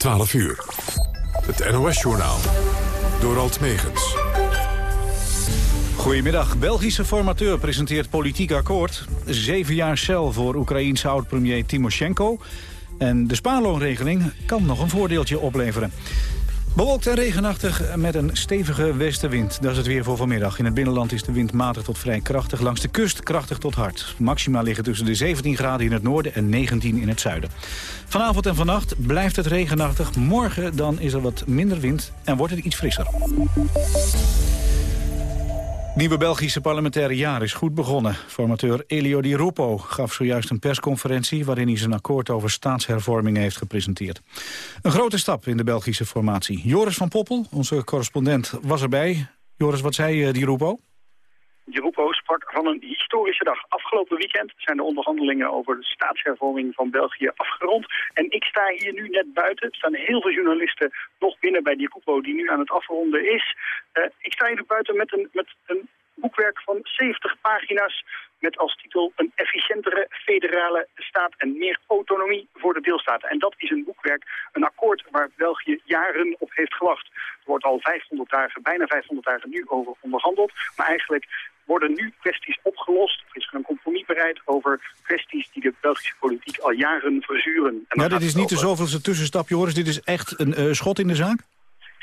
12 uur. Het NOS-journaal. Door Alt Megens. Goedemiddag. Belgische formateur presenteert politiek akkoord. Zeven jaar cel voor Oekraïense oud-premier Timoshenko. En de spaarloonregeling kan nog een voordeeltje opleveren. Bewolkt en regenachtig met een stevige westenwind. Dat is het weer voor vanmiddag. In het binnenland is de wind matig tot vrij krachtig. Langs de kust krachtig tot hard. Maxima liggen tussen de 17 graden in het noorden en 19 in het zuiden. Vanavond en vannacht blijft het regenachtig. Morgen dan is er wat minder wind en wordt het iets frisser. Nieuwe Belgische parlementaire jaar is goed begonnen. Formateur Elio Di Rupo gaf zojuist een persconferentie... waarin hij zijn akkoord over staatshervorming heeft gepresenteerd. Een grote stap in de Belgische formatie. Joris van Poppel, onze correspondent, was erbij. Joris, wat zei uh, Di Rupo? Di Rupo sprak van een historische dag. Afgelopen weekend zijn de onderhandelingen over de staatshervorming van België afgerond. En ik sta hier nu net buiten. Er staan heel veel journalisten nog binnen bij Di Rupo die nu aan het afronden is. Uh, ik sta hier buiten met een, met een boekwerk van 70 pagina's met als titel een efficiëntere federale staat en meer autonomie voor de deelstaten. En dat is een boekwerk, een akkoord waar België jaren op heeft gewacht. Er wordt al 500 dagen, bijna 500 dagen nu over onderhandeld. Maar eigenlijk worden nu kwesties opgelost. Er is een compromis bereid over kwesties die de Belgische politiek al jaren verzuren. En ja, dit is niet de zoveelste tussenstap, Joris. Dit is echt een uh, schot in de zaak?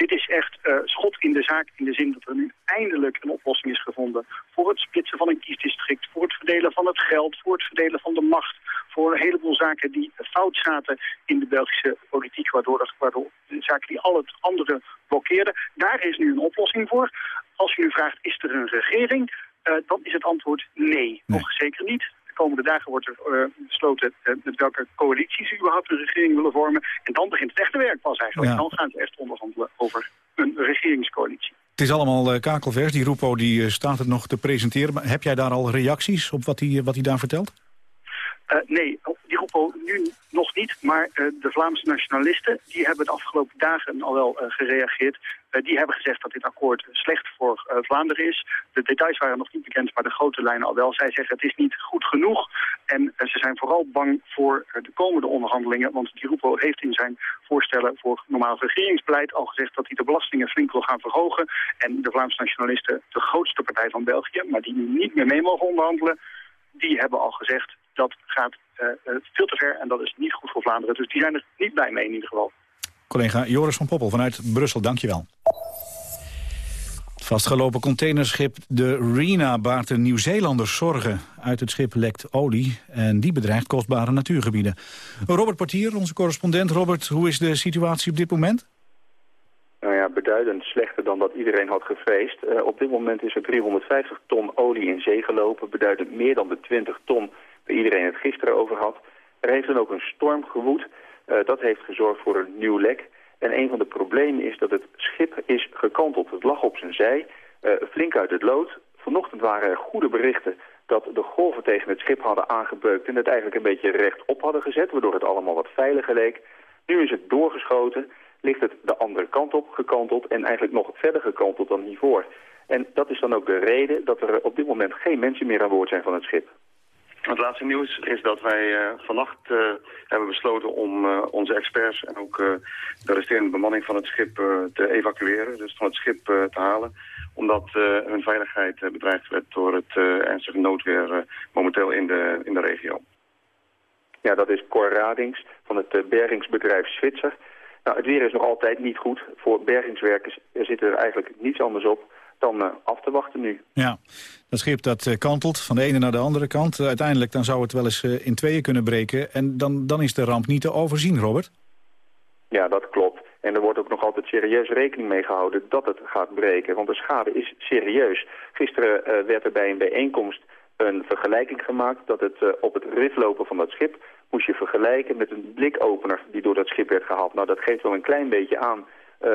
Dit is echt uh, schot in de zaak in de zin dat er nu eindelijk een oplossing is gevonden voor het splitsen van een kiesdistrict, voor het verdelen van het geld, voor het verdelen van de macht, voor een heleboel zaken die fout zaten in de Belgische politiek, waardoor, waardoor de zaken die al het andere blokkeerden. Daar is nu een oplossing voor. Als u nu vraagt, is er een regering? Uh, dan is het antwoord nee, nee. nog zeker niet komende dagen wordt er uh, besloten uh, met welke coalities ze überhaupt een regering willen vormen. En dan begint het echte werk pas eigenlijk. Ja. Dan gaan ze echt onderhandelen over een regeringscoalitie. Het is allemaal uh, kakelvers. Die Roepo die, staat het nog te presenteren. Maar heb jij daar al reacties op wat hij wat daar vertelt? nee, die Roepo nu nog niet. Maar de Vlaamse nationalisten die hebben de afgelopen dagen al wel gereageerd. Eh, die hebben gezegd dat dit akkoord slecht voor Vlaanderen is. De details waren nog niet bekend, maar de grote lijnen al wel. Zij zeggen het is niet goed genoeg. En ze zijn vooral bang voor de komende onderhandelingen. Want Di Rupo heeft in zijn voorstellen voor normaal regeringsbeleid al gezegd dat hij de belastingen flink wil gaan verhogen. En de Vlaamse nationalisten, de grootste partij van België, maar die nu niet meer mee mogen onderhandelen, die hebben al gezegd dat gaat veel te ver en dat is niet goed voor Vlaanderen. Dus die zijn er niet blij mee in ieder geval. Collega Joris van Poppel vanuit Brussel, dankjewel. Het vastgelopen containerschip de Rena baart de Nieuw-Zeelanders zorgen. Uit het schip lekt olie en die bedreigt kostbare natuurgebieden. Robert Portier, onze correspondent. Robert, hoe is de situatie op dit moment? Nou ja, beduidend slechter dan dat iedereen had gevreesd. Uh, op dit moment is er 350 ton olie in zee gelopen. Beduidend meer dan de 20 ton iedereen het gisteren over had. Er heeft dan ook een storm gewoed. Uh, dat heeft gezorgd voor een nieuw lek. En een van de problemen is dat het schip is gekanteld. Het lag op zijn zij, uh, flink uit het lood. Vanochtend waren er goede berichten dat de golven tegen het schip hadden aangebeukt... en het eigenlijk een beetje rechtop hadden gezet, waardoor het allemaal wat veiliger leek. Nu is het doorgeschoten, ligt het de andere kant op gekanteld... en eigenlijk nog verder gekanteld dan hiervoor. En dat is dan ook de reden dat er op dit moment geen mensen meer aan boord zijn van het schip. Het laatste nieuws is dat wij uh, vannacht uh, hebben besloten om uh, onze experts en ook de resterende bemanning van het schip te evacueren, dus van het schip te halen, omdat hun veiligheid bedreigd werd door het ernstige noodweer momenteel in de, in de regio. Ja, dat is Cor Radings van het bergingsbedrijf Zwitser. Nou, het weer is nog altijd niet goed. Voor bergingswerkers zit er eigenlijk niets anders op dan uh, af te wachten nu. Ja, dat schip dat uh, kantelt van de ene naar de andere kant. Uh, uiteindelijk dan zou het wel eens in tweeën kunnen breken. En dan, dan is de ramp niet te overzien, Robert. Ja, dat klopt. En er wordt ook nog altijd serieus rekening mee gehouden dat het gaat breken. Want de schade is serieus. Gisteren werd er bij een bijeenkomst een vergelijking gemaakt... dat het op het riflopen van dat schip moest je vergelijken met een blikopener die door dat schip werd gehaald. Nou, dat geeft wel een klein beetje aan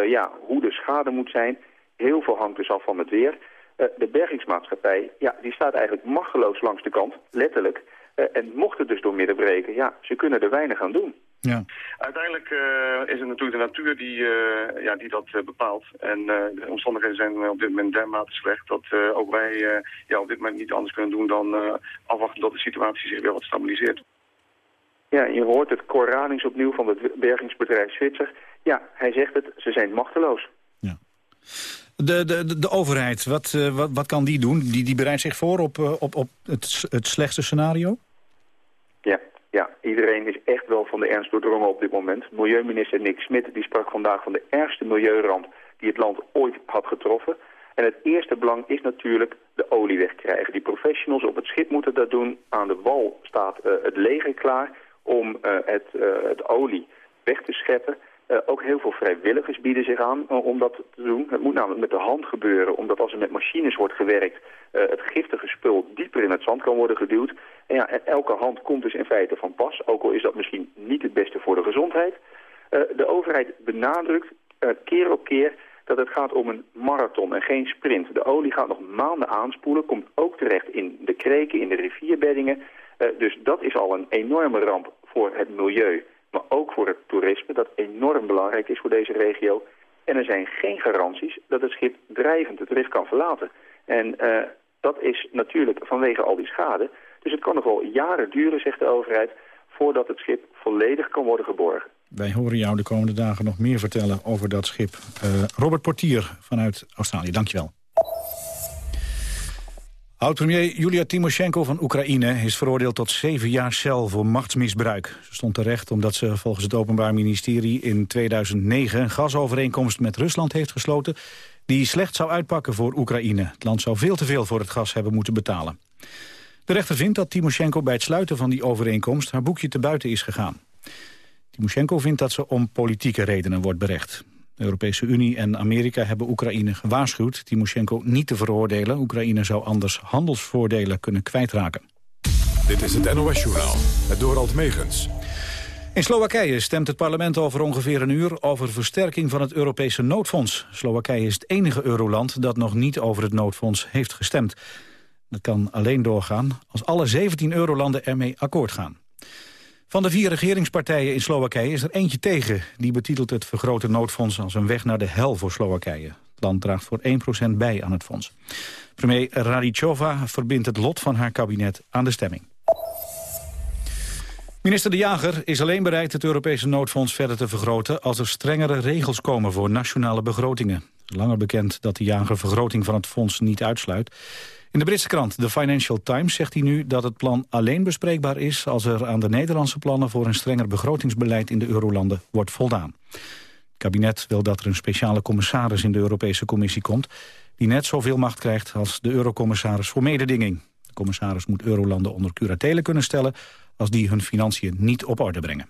ja, hoe de schade moet zijn Heel veel hangt dus af van het weer. Uh, de bergingsmaatschappij, ja, die staat eigenlijk machteloos langs de kant, letterlijk. Uh, en mocht het dus door midden breken, ja, ze kunnen er weinig aan doen. Ja. Uiteindelijk uh, is het natuurlijk de natuur die, ja, die dat bepaalt. En de omstandigheden zijn op dit moment dermate slecht dat ook wij ja, op dit moment niet anders kunnen doen dan afwachten tot de situatie zich weer wat stabiliseert. Ja, je hoort het Koranings opnieuw van het bergingsbedrijf Zwitser. Ja, hij zegt het, ze zijn machteloos. Ja. De, de, de overheid, wat, uh, wat, wat kan die doen? Die, die bereidt zich voor op, uh, op, op het, het slechtste scenario? Ja, ja, iedereen is echt wel van de ernst doordrongen op dit moment. Milieuminister Nick Smit die sprak vandaag van de ergste milieuramp die het land ooit had getroffen. En het eerste belang is natuurlijk de olie wegkrijgen. Die professionals op het schip moeten dat doen. Aan de wal staat uh, het leger klaar om het, het olie weg te scheppen. Ook heel veel vrijwilligers bieden zich aan om dat te doen. Het moet namelijk met de hand gebeuren, omdat als er met machines wordt gewerkt... het giftige spul dieper in het zand kan worden geduwd. En ja, elke hand komt dus in feite van pas, ook al is dat misschien niet het beste voor de gezondheid. de overheid benadrukt keer op keer dat het gaat om een marathon en geen sprint. De olie gaat nog maanden aanspoelen, komt ook terecht in de kreken, in de rivierbeddingen. Dus dat is al een enorme ramp voor het milieu, maar ook voor het enorm belangrijk is voor deze regio. En er zijn geen garanties dat het schip drijvend het rif kan verlaten. En uh, dat is natuurlijk vanwege al die schade. Dus het kan nog wel jaren duren, zegt de overheid, voordat het schip volledig kan worden geborgen. Wij horen jou de komende dagen nog meer vertellen over dat schip. Uh, Robert Portier vanuit Australië, dankjewel. Oud-premier Julia Timoshenko van Oekraïne is veroordeeld tot zeven jaar cel voor machtsmisbruik. Ze stond terecht omdat ze volgens het Openbaar Ministerie in 2009 een gasovereenkomst met Rusland heeft gesloten die slecht zou uitpakken voor Oekraïne. Het land zou veel te veel voor het gas hebben moeten betalen. De rechter vindt dat Timoshenko bij het sluiten van die overeenkomst haar boekje te buiten is gegaan. Timoshenko vindt dat ze om politieke redenen wordt berecht. De Europese Unie en Amerika hebben Oekraïne gewaarschuwd Timoshenko niet te veroordelen. Oekraïne zou anders handelsvoordelen kunnen kwijtraken. Dit is het NOS-journaal, het Dorald Megens. In Slowakije stemt het parlement over ongeveer een uur over versterking van het Europese noodfonds. Slowakije is het enige euroland dat nog niet over het noodfonds heeft gestemd. Dat kan alleen doorgaan als alle 17 eurolanden ermee akkoord gaan. Van de vier regeringspartijen in Slowakije is er eentje tegen. Die betitelt het vergrote noodfonds als een weg naar de hel voor Slowakije. Het land draagt voor 1% bij aan het fonds. Premier Radicova verbindt het lot van haar kabinet aan de stemming. Minister De Jager is alleen bereid het Europese noodfonds verder te vergroten... als er strengere regels komen voor nationale begrotingen. Langer bekend dat De Jager vergroting van het fonds niet uitsluit. In de Britse krant The Financial Times zegt hij nu dat het plan alleen bespreekbaar is... als er aan de Nederlandse plannen voor een strenger begrotingsbeleid in de eurolanden wordt voldaan. Het kabinet wil dat er een speciale commissaris in de Europese Commissie komt... die net zoveel macht krijgt als de eurocommissaris voor mededinging. De commissaris moet eurolanden onder curatele kunnen stellen... als die hun financiën niet op orde brengen.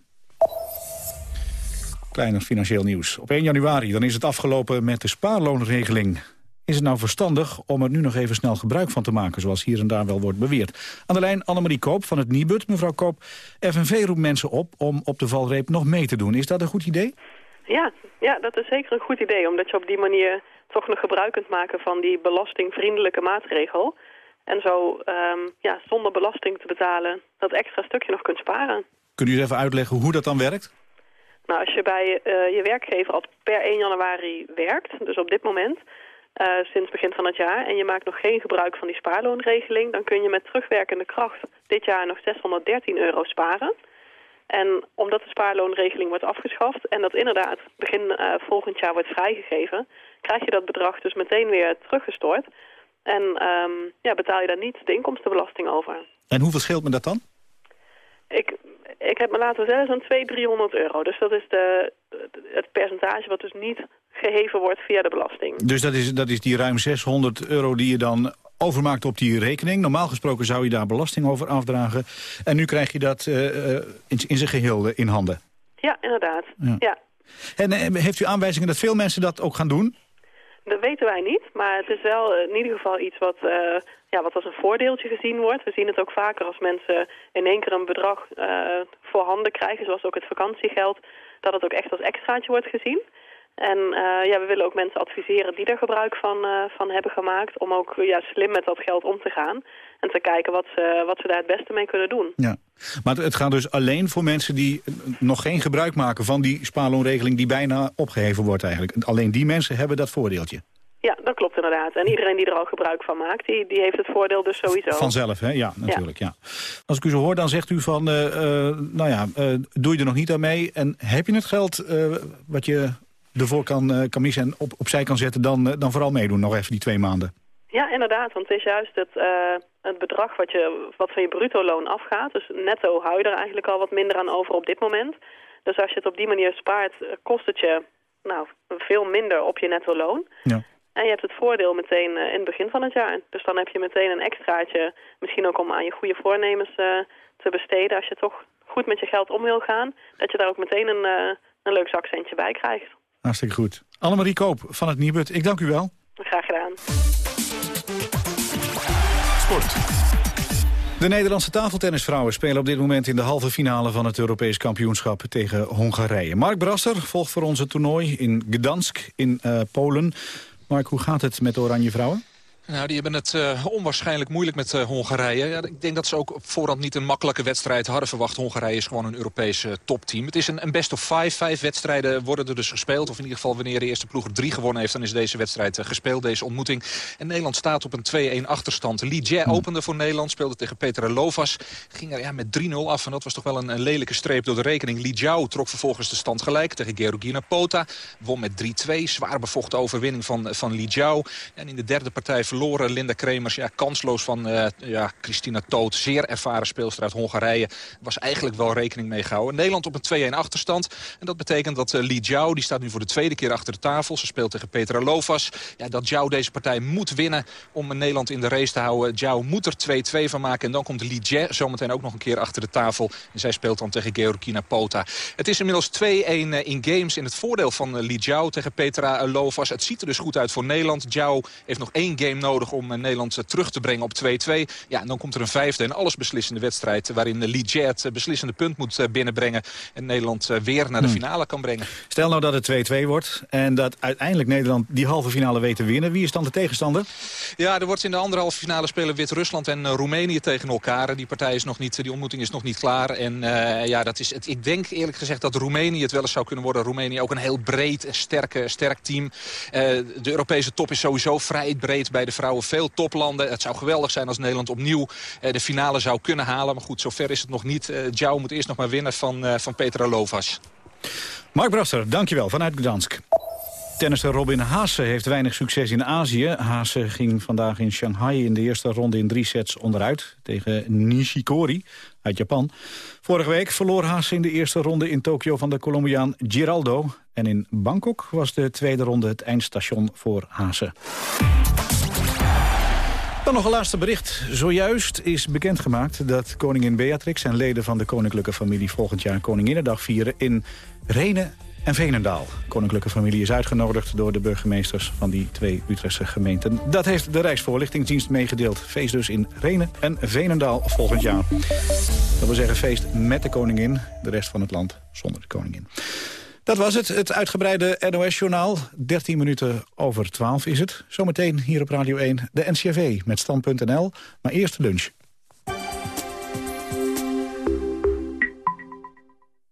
Kleiner financieel nieuws. Op 1 januari dan is het afgelopen met de spaarloonregeling. Is het nou verstandig om er nu nog even snel gebruik van te maken... zoals hier en daar wel wordt beweerd? Aan de lijn Annemarie Koop van het Nibud. Mevrouw Koop, FNV roept mensen op om op de valreep nog mee te doen. Is dat een goed idee? Ja, ja, dat is zeker een goed idee. Omdat je op die manier toch nog gebruik kunt maken van die belastingvriendelijke maatregel. En zo um, ja, zonder belasting te betalen dat extra stukje nog kunt sparen. Kunt u eens even uitleggen hoe dat dan werkt? Nou, als je bij uh, je werkgever al per 1 januari werkt, dus op dit moment... Uh, sinds begin van het jaar en je maakt nog geen gebruik van die spaarloonregeling... dan kun je met terugwerkende kracht dit jaar nog 613 euro sparen. En omdat de spaarloonregeling wordt afgeschaft en dat inderdaad begin uh, volgend jaar wordt vrijgegeven... krijg je dat bedrag dus meteen weer teruggestort. En um, ja, betaal je daar niet de inkomstenbelasting over. En hoeveel scheelt me dat dan? Ik, ik heb me laten zeggen zo'n 200, 300 euro. Dus dat is de, het percentage wat dus niet geheven wordt via de belasting. Dus dat is, dat is die ruim 600 euro die je dan overmaakt op die rekening. Normaal gesproken zou je daar belasting over afdragen. En nu krijg je dat uh, in, in zijn geheel in handen. Ja, inderdaad. Ja. En heeft u aanwijzingen dat veel mensen dat ook gaan doen? Dat weten wij niet, maar het is wel in ieder geval iets wat, uh, ja, wat als een voordeeltje gezien wordt. We zien het ook vaker als mensen in één keer een bedrag uh, voor handen krijgen, zoals ook het vakantiegeld, dat het ook echt als extraatje wordt gezien. En uh, ja, we willen ook mensen adviseren die er gebruik van, uh, van hebben gemaakt... om ook ja, slim met dat geld om te gaan. En te kijken wat ze, wat ze daar het beste mee kunnen doen. Ja. Maar het gaat dus alleen voor mensen die nog geen gebruik maken... van die spaarloonregeling die bijna opgeheven wordt eigenlijk. Alleen die mensen hebben dat voordeeltje. Ja, dat klopt inderdaad. En iedereen die er al gebruik van maakt, die, die heeft het voordeel dus sowieso. Vanzelf, hè? Ja, natuurlijk. Ja. Als ik u zo hoor, dan zegt u van, uh, uh, nou ja, uh, doe je er nog niet aan mee. En heb je het geld wat je ervoor kan, kan missen en op, opzij kan zetten, dan, dan vooral meedoen nog even die twee maanden. Ja, inderdaad. Want het is juist het, het bedrag wat, je, wat van je bruto loon afgaat. Dus netto hou je er eigenlijk al wat minder aan over op dit moment. Dus als je het op die manier spaart, kost het je nou, veel minder op je netto loon. Ja. En je hebt het voordeel meteen uh, in het begin van het jaar. Dus dan heb je meteen een extraatje, misschien ook om aan je goede voornemens uh, te besteden. Als je toch goed met je geld om wil gaan, dat je daar ook meteen een, uh, een leuk zakcentje bij krijgt. Hartstikke goed. Annemarie Koop van het Nibud, ik dank u wel. Graag gedaan. Sport. De Nederlandse tafeltennisvrouwen spelen op dit moment in de halve finale van het Europees kampioenschap tegen Hongarije. Mark Brasser volgt voor ons het toernooi in Gdansk in uh, Polen. Mark, hoe gaat het met de Oranje Vrouwen? Nou, die hebben het uh, onwaarschijnlijk moeilijk met uh, Hongarije. Ja, ik denk dat ze ook op voorhand niet een makkelijke wedstrijd hadden verwacht. Hongarije is gewoon een Europese uh, topteam. Het is een, een, best of five. Vijf wedstrijden worden er dus gespeeld. Of in ieder geval wanneer de eerste ploeg er drie gewonnen heeft... dan is deze wedstrijd gespeeld, deze ontmoeting. En Nederland staat op een 2-1 achterstand. Li Jie hmm. opende voor Nederland, speelde tegen Petra Lovas. Ging er ja, met 3-0 af en dat was toch wel een, een, lelijke streep door de rekening. Li Jiao trok vervolgens de stand gelijk tegen Georgina Pota. Won met 3-2. Zwaar bevochten overwinning van, van Li Jiao. En in de derde partij Linda Kremers. Ja, kansloos van uh, ja, Christina Toot. Zeer ervaren speelster uit Hongarije. Was eigenlijk wel rekening mee gehouden. Nederland op een 2-1 achterstand. En dat betekent dat uh, Li Jiao, die staat nu voor de tweede keer achter de tafel. Ze speelt tegen Petra Lovas. Ja, dat Jiao deze partij moet winnen om Nederland in de race te houden. Jiao moet er 2-2 van maken. En dan komt Li Jie zometeen ook nog een keer achter de tafel. En zij speelt dan tegen Georgina Pota. Het is inmiddels 2-1 eh, in games in het voordeel van Li Jiao tegen Petra Lovas. Het ziet er dus goed uit voor Nederland. Jiao heeft nog één game nodig om Nederland eh, terug te brengen op 2-2. Ja, en dan komt er een vijfde en allesbeslissende wedstrijd... waarin Lee Jet het beslissende punt moet eh, binnenbrengen... en Nederland eh, weer naar de hmm. finale kan brengen. Stel nou dat het 2-2 wordt en dat uiteindelijk Nederland die halve finale weet te winnen. Wie is dan de tegenstander? Ja, er wordt in de andere halve finale spelen Wit-Rusland en Roemenië tegen elkaar. Die partij is nog niet, die ontmoeting is nog niet klaar. En uh, ja, dat is het, ik denk eerlijk gezegd dat Roemenië het wel eens zou kunnen worden. Roemenië ook een heel breed, sterke, sterk team. Uh, de Europese top is sowieso vrij breed bij de vrouwen. Veel toplanden. Het zou geweldig zijn als Nederland opnieuw eh, de finale zou kunnen halen. Maar goed, zover is het nog niet. Uh, moet eerst nog maar winnen van, uh, van Petra Lovas. Mark Brasser, dankjewel vanuit Gdansk. Tennisser Robin Haase heeft weinig succes in Azië. Haase ging vandaag in Shanghai in de eerste ronde in drie sets onderuit... tegen Nishikori uit Japan. Vorige week verloor Haase in de eerste ronde in Tokio van de Colombiaan Giraldo. En in Bangkok was de tweede ronde het eindstation voor Haase. Dan nog een laatste bericht. Zojuist is bekendgemaakt dat koningin Beatrix en leden van de koninklijke familie volgend jaar Koninginnedag vieren in Renen en Venendaal. De koninklijke familie is uitgenodigd door de burgemeesters van die twee Utrechtse gemeenten. Dat heeft de Rijksvoorlichtingsdienst meegedeeld. Feest dus in Renen en Venendaal volgend jaar. Dat wil zeggen feest met de koningin, de rest van het land zonder de koningin. Dat was het, het uitgebreide NOS-journaal. 13 minuten over 12 is het. Zometeen hier op Radio 1 de NCRV met stand.nl. Maar eerst lunch.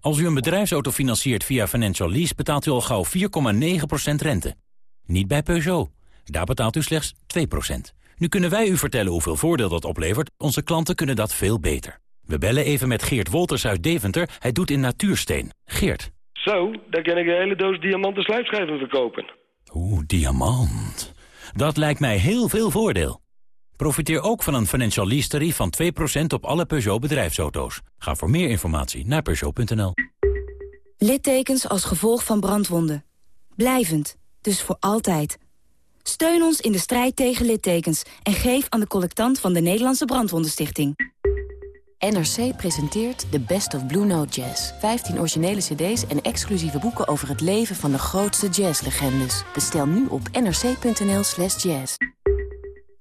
Als u een bedrijfsauto financiert via Financial Lease... betaalt u al gauw 4,9% rente. Niet bij Peugeot. Daar betaalt u slechts 2%. Nu kunnen wij u vertellen hoeveel voordeel dat oplevert. Onze klanten kunnen dat veel beter. We bellen even met Geert Wolters uit Deventer. Hij doet in natuursteen. Geert. Zo, daar kan ik een hele doos diamanten slijpschijven verkopen. Oeh, diamant. Dat lijkt mij heel veel voordeel. Profiteer ook van een financial lease tarief van 2% op alle Peugeot bedrijfsauto's. Ga voor meer informatie naar Peugeot.nl. Littekens als gevolg van brandwonden. Blijvend, dus voor altijd. Steun ons in de strijd tegen littekens en geef aan de collectant van de Nederlandse Brandwondenstichting. NRC presenteert The Best of Blue Note Jazz. 15 originele cd's en exclusieve boeken over het leven van de grootste jazzlegendes. Bestel nu op nrc.nl slash jazz.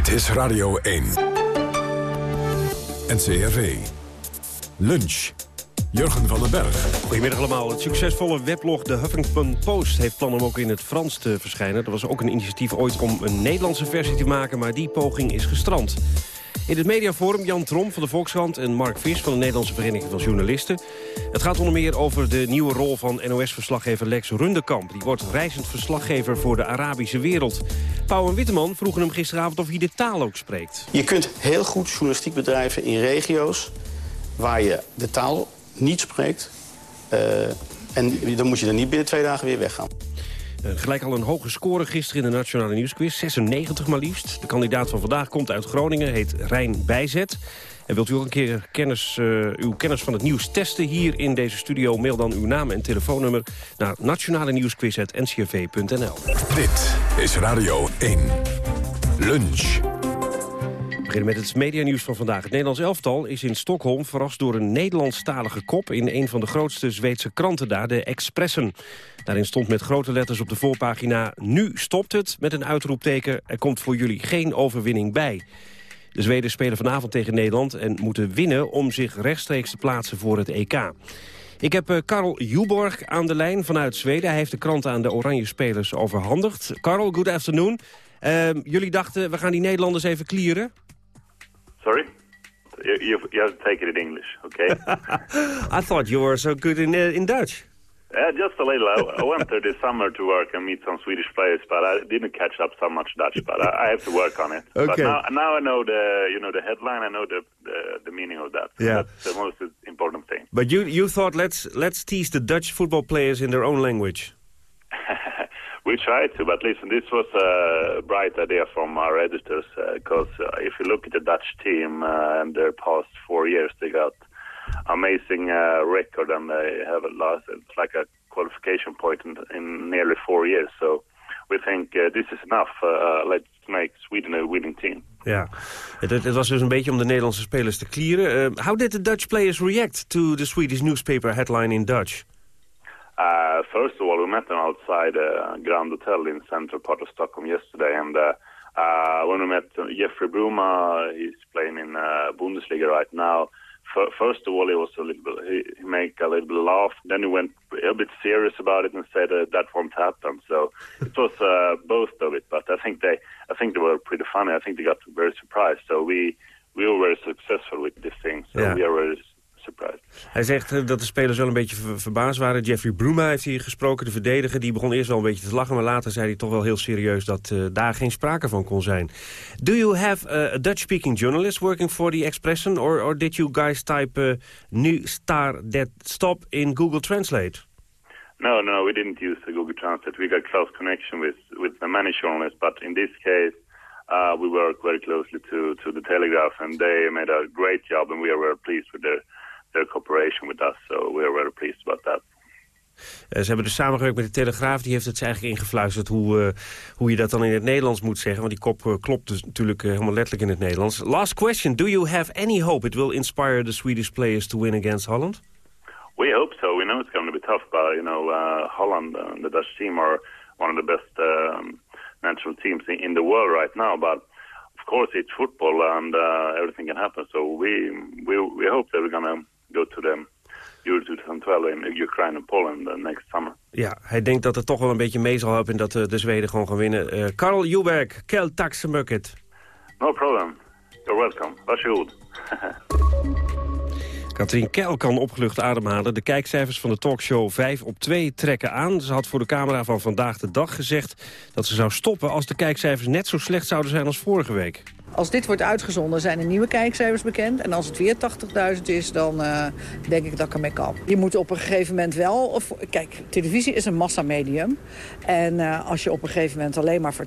Dit is Radio 1. NCRV. Lunch. Jurgen van den Berg. Goedemiddag allemaal. Het succesvolle weblog The Huffington Post heeft plan om ook in het Frans te verschijnen. Er was ook een initiatief ooit om een Nederlandse versie te maken, maar die poging is gestrand. In het mediaforum Jan Trom van de Volkskrant en Mark Vis van de Nederlandse Vereniging van Journalisten. Het gaat onder meer over de nieuwe rol van NOS-verslaggever Lex Rundekamp. Die wordt reizend verslaggever voor de Arabische wereld. Pauw en Witteman vroegen hem gisteravond of hij de taal ook spreekt. Je kunt heel goed journalistiek bedrijven in regio's waar je de taal niet spreekt. Uh, en dan moet je dan niet binnen twee dagen weer weggaan. Uh, gelijk al een hoge score gisteren in de Nationale Nieuwsquiz. 96 maar liefst. De kandidaat van vandaag komt uit Groningen, heet Rijn Bijzet. En wilt u ook een keer kennis, uh, uw kennis van het nieuws testen hier in deze studio? Mail dan uw naam en telefoonnummer naar nationale nieuwsquiz.ncrv.nl. Dit is Radio 1. Lunch. Beginnen met het medianieuws van vandaag. Het Nederlands elftal is in Stockholm verrast door een Nederlandstalige kop... in een van de grootste Zweedse kranten daar, de Expressen. Daarin stond met grote letters op de voorpagina... Nu stopt het, met een uitroepteken. Er komt voor jullie geen overwinning bij. De Zweden spelen vanavond tegen Nederland en moeten winnen... om zich rechtstreeks te plaatsen voor het EK. Ik heb uh, Karel Juborg aan de lijn vanuit Zweden. Hij heeft de krant aan de Oranje Spelers overhandigd. Karel, good afternoon. Uh, jullie dachten, we gaan die Nederlanders even clearen? Sorry? You, you, you, have to take it in English, okay? I thought you were so good in, uh, in Dutch. Yeah, just a little. I, I, went there this summer to work and meet some Swedish players, but I didn't catch up so much Dutch. But I, I have to work on it. Okay. But now, now I know the you know the headline. I know the the, the meaning of that. So Yeah. That's the most important thing. But you you thought let's let's tease the Dutch football players in their own language. We tried to, but listen, this was a bright idea from our editors because uh, if you look at the Dutch team uh, and their past four years, they got amazing uh, record and they have lost it's like a qualification point in, in nearly four years. So we think uh, this is enough. Uh, let's make Sweden a winning team. Ja, het, het was dus een beetje om de Nederlandse spelers te clearen. Uh, how did the Dutch players react to the Swedish newspaper headline in Dutch? Uh, first of all, we met them outside uh, Grand Hotel in central part of Stockholm yesterday, and uh, uh, when we met Jeffrey Bruma, he's playing in uh, Bundesliga right now. F- first of all, he was a little bit, he, he make a little bit laugh. Then he went a bit serious about it and said uh, that won't happen. So it was uh, both of it, but I think they, I think they were pretty funny. I think they got very surprised. So we, we were very successful with this thing. So Yeah. we are very surprised. Hij zegt eh, dat de spelers wel een beetje ver- verbaasd waren. Jeffrey Bruma heeft hier gesproken, de verdediger. Die begon eerst wel een beetje te lachen, maar later zei hij toch wel heel serieus dat eh, daar geen sprake van kon zijn. Do you have a Dutch-speaking journalist working for the Expressen? Or, or did you guys type uh, nu star that stop in Google Translate? No, no, we didn't use the Google Translate. We got close connection with with the many journalists, but in this case, uh, we work very closely to to the Telegraph, and they made a great job, and we are very pleased with their their cooperation with us. So we are very pleased about that. Eh, ze hebben dus samengewerkt met de Telegraaf. Die heeft het ze eigenlijk ingefluisterd hoe, eh, hoe je dat dan in het Nederlands moet zeggen. Want die kop eh, klopt dus natuurlijk helemaal letterlijk in het Nederlands. Last question. Do you have any hope it will inspire the Swedish players to win against Holland? We hope so. We know it's going to be tough, but you know, uh, Holland, uh, the Dutch team, are one of the best um, national teams in, in the world right now. But of course, it's football, and uh, everything can happen. So we we we hope that we're going to go to the Euro 2012 in Ukraine and Poland uh, next summer. Ja, hij denkt dat het toch wel een beetje mee zal helpen... en dat eh, de Zweden gewoon gaan winnen. Eh Karl Juberg, Kel Taxemucket. No problem. You're welcome. Varsågod. Katrien Keil kan opgelucht ademhalen. De kijkcijfers van de talkshow 5 op 2 trekken aan. Ze had voor de camera van Vandaag de Dag gezegd dat ze zou stoppen... als de kijkcijfers net zo slecht zouden zijn als vorige week. Als dit wordt uitgezonden zijn er nieuwe kijkcijfers bekend. En als het weer 80.000 is, dan uh, denk ik dat ik ermee kan. Je moet op een gegeven moment wel... Kijk, televisie is een massamedium. En uh, als je op een gegeven moment alleen maar voor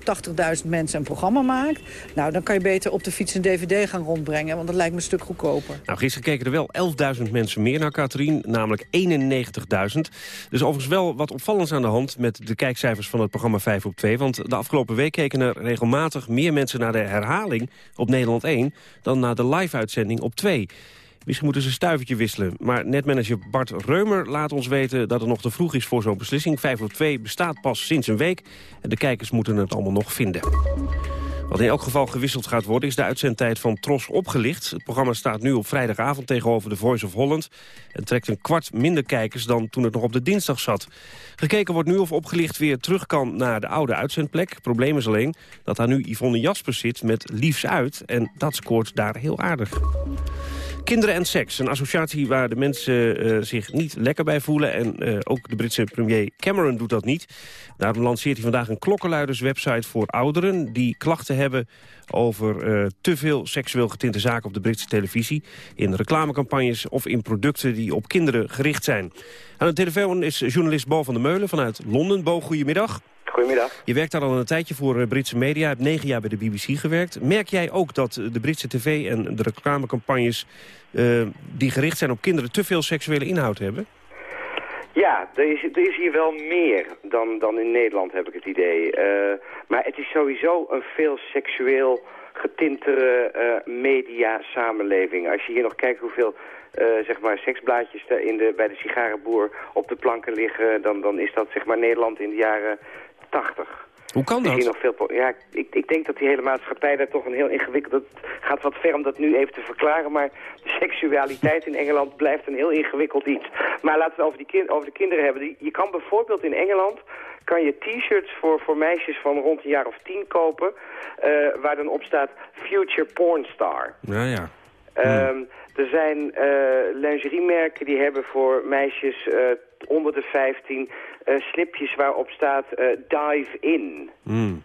80.000 mensen een programma maakt... nou, dan kan je beter op de fiets een dvd gaan rondbrengen. Want dat lijkt me een stuk goedkoper. Nou, gisteren keken er wel 11.000 mensen meer naar Katrien. Namelijk 91.000. Dus overigens wel wat opvallends aan de hand... met de kijkcijfers van het programma 5 op 2. Want de afgelopen week keken er regelmatig meer mensen naar de herhaling op Nederland 1... dan naar de live-uitzending op 2. Misschien moeten ze een stuivertje wisselen. Maar netmanager Bart Reumer laat ons weten dat het nog te vroeg is voor zo'n beslissing. 5 op 2 bestaat pas sinds een week. En de kijkers moeten het allemaal nog vinden. Wat in elk geval gewisseld gaat worden is de uitzendtijd van Tros opgelicht. Het programma staat nu op vrijdagavond tegenover The Voice of Holland... en trekt een kwart minder kijkers dan toen het nog op de dinsdag zat. Gekeken wordt nu of opgelicht weer terug kan naar de oude uitzendplek. Probleem is alleen dat daar nu Yvonne Jaspers zit met Liefs uit... en dat scoort daar heel aardig. Kinderen en seks, een associatie waar de mensen uh, zich niet lekker bij voelen. En uh, ook de Britse premier Cameron doet dat niet. Daarom lanceert hij vandaag een klokkenluiderswebsite voor ouderen... die klachten hebben over uh, te veel seksueel getinte zaken op de Britse televisie... in reclamecampagnes of in producten die op kinderen gericht zijn. Aan de telefoon is journalist Bo van der Meulen vanuit Londen. Bo, goedemiddag. Goedemiddag. Je werkt daar al een tijdje voor Britse media, hebt negen jaar bij de BBC gewerkt. Merk jij ook dat de Britse tv en de reclamecampagnes... Uh, die gericht zijn op kinderen te veel seksuele inhoud hebben? Ja, er is, er is hier wel meer dan, dan in Nederland, heb ik het idee. Uh, maar het is sowieso een veel seksueel getintere uh, media-samenleving. Als je hier nog kijkt hoeveel uh, zeg maar seksblaadjes in de, bij de sigarenboer op de planken liggen... Dan, dan is dat zeg maar Nederland in de jaren 80. Hoe kan dat? Nog veel, ja, ik, ik denk dat die hele maatschappij daar toch een heel ingewikkeld... Het gaat wat ver om dat nu even te verklaren, maar de seksualiteit in Engeland blijft een heel ingewikkeld iets. Maar laten we het over, die kind, over de kinderen hebben. Je kan bijvoorbeeld in Engeland kan je t-shirts voor, voor meisjes van rond een jaar of tien kopen... Uh, waar dan op staat Future Porn Star. Ja, ja. Um, er zijn uh, lingeriemerken die hebben voor meisjes uh, onder de 15 uh, slipjes waarop staat dive in. Mm.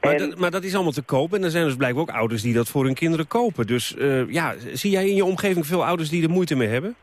Maar, en... maar, dat is allemaal te kopen en er zijn dus blijkbaar ook ouders die dat voor hun kinderen kopen. Dus ja, zie jij in je omgeving veel ouders die er moeite mee hebben?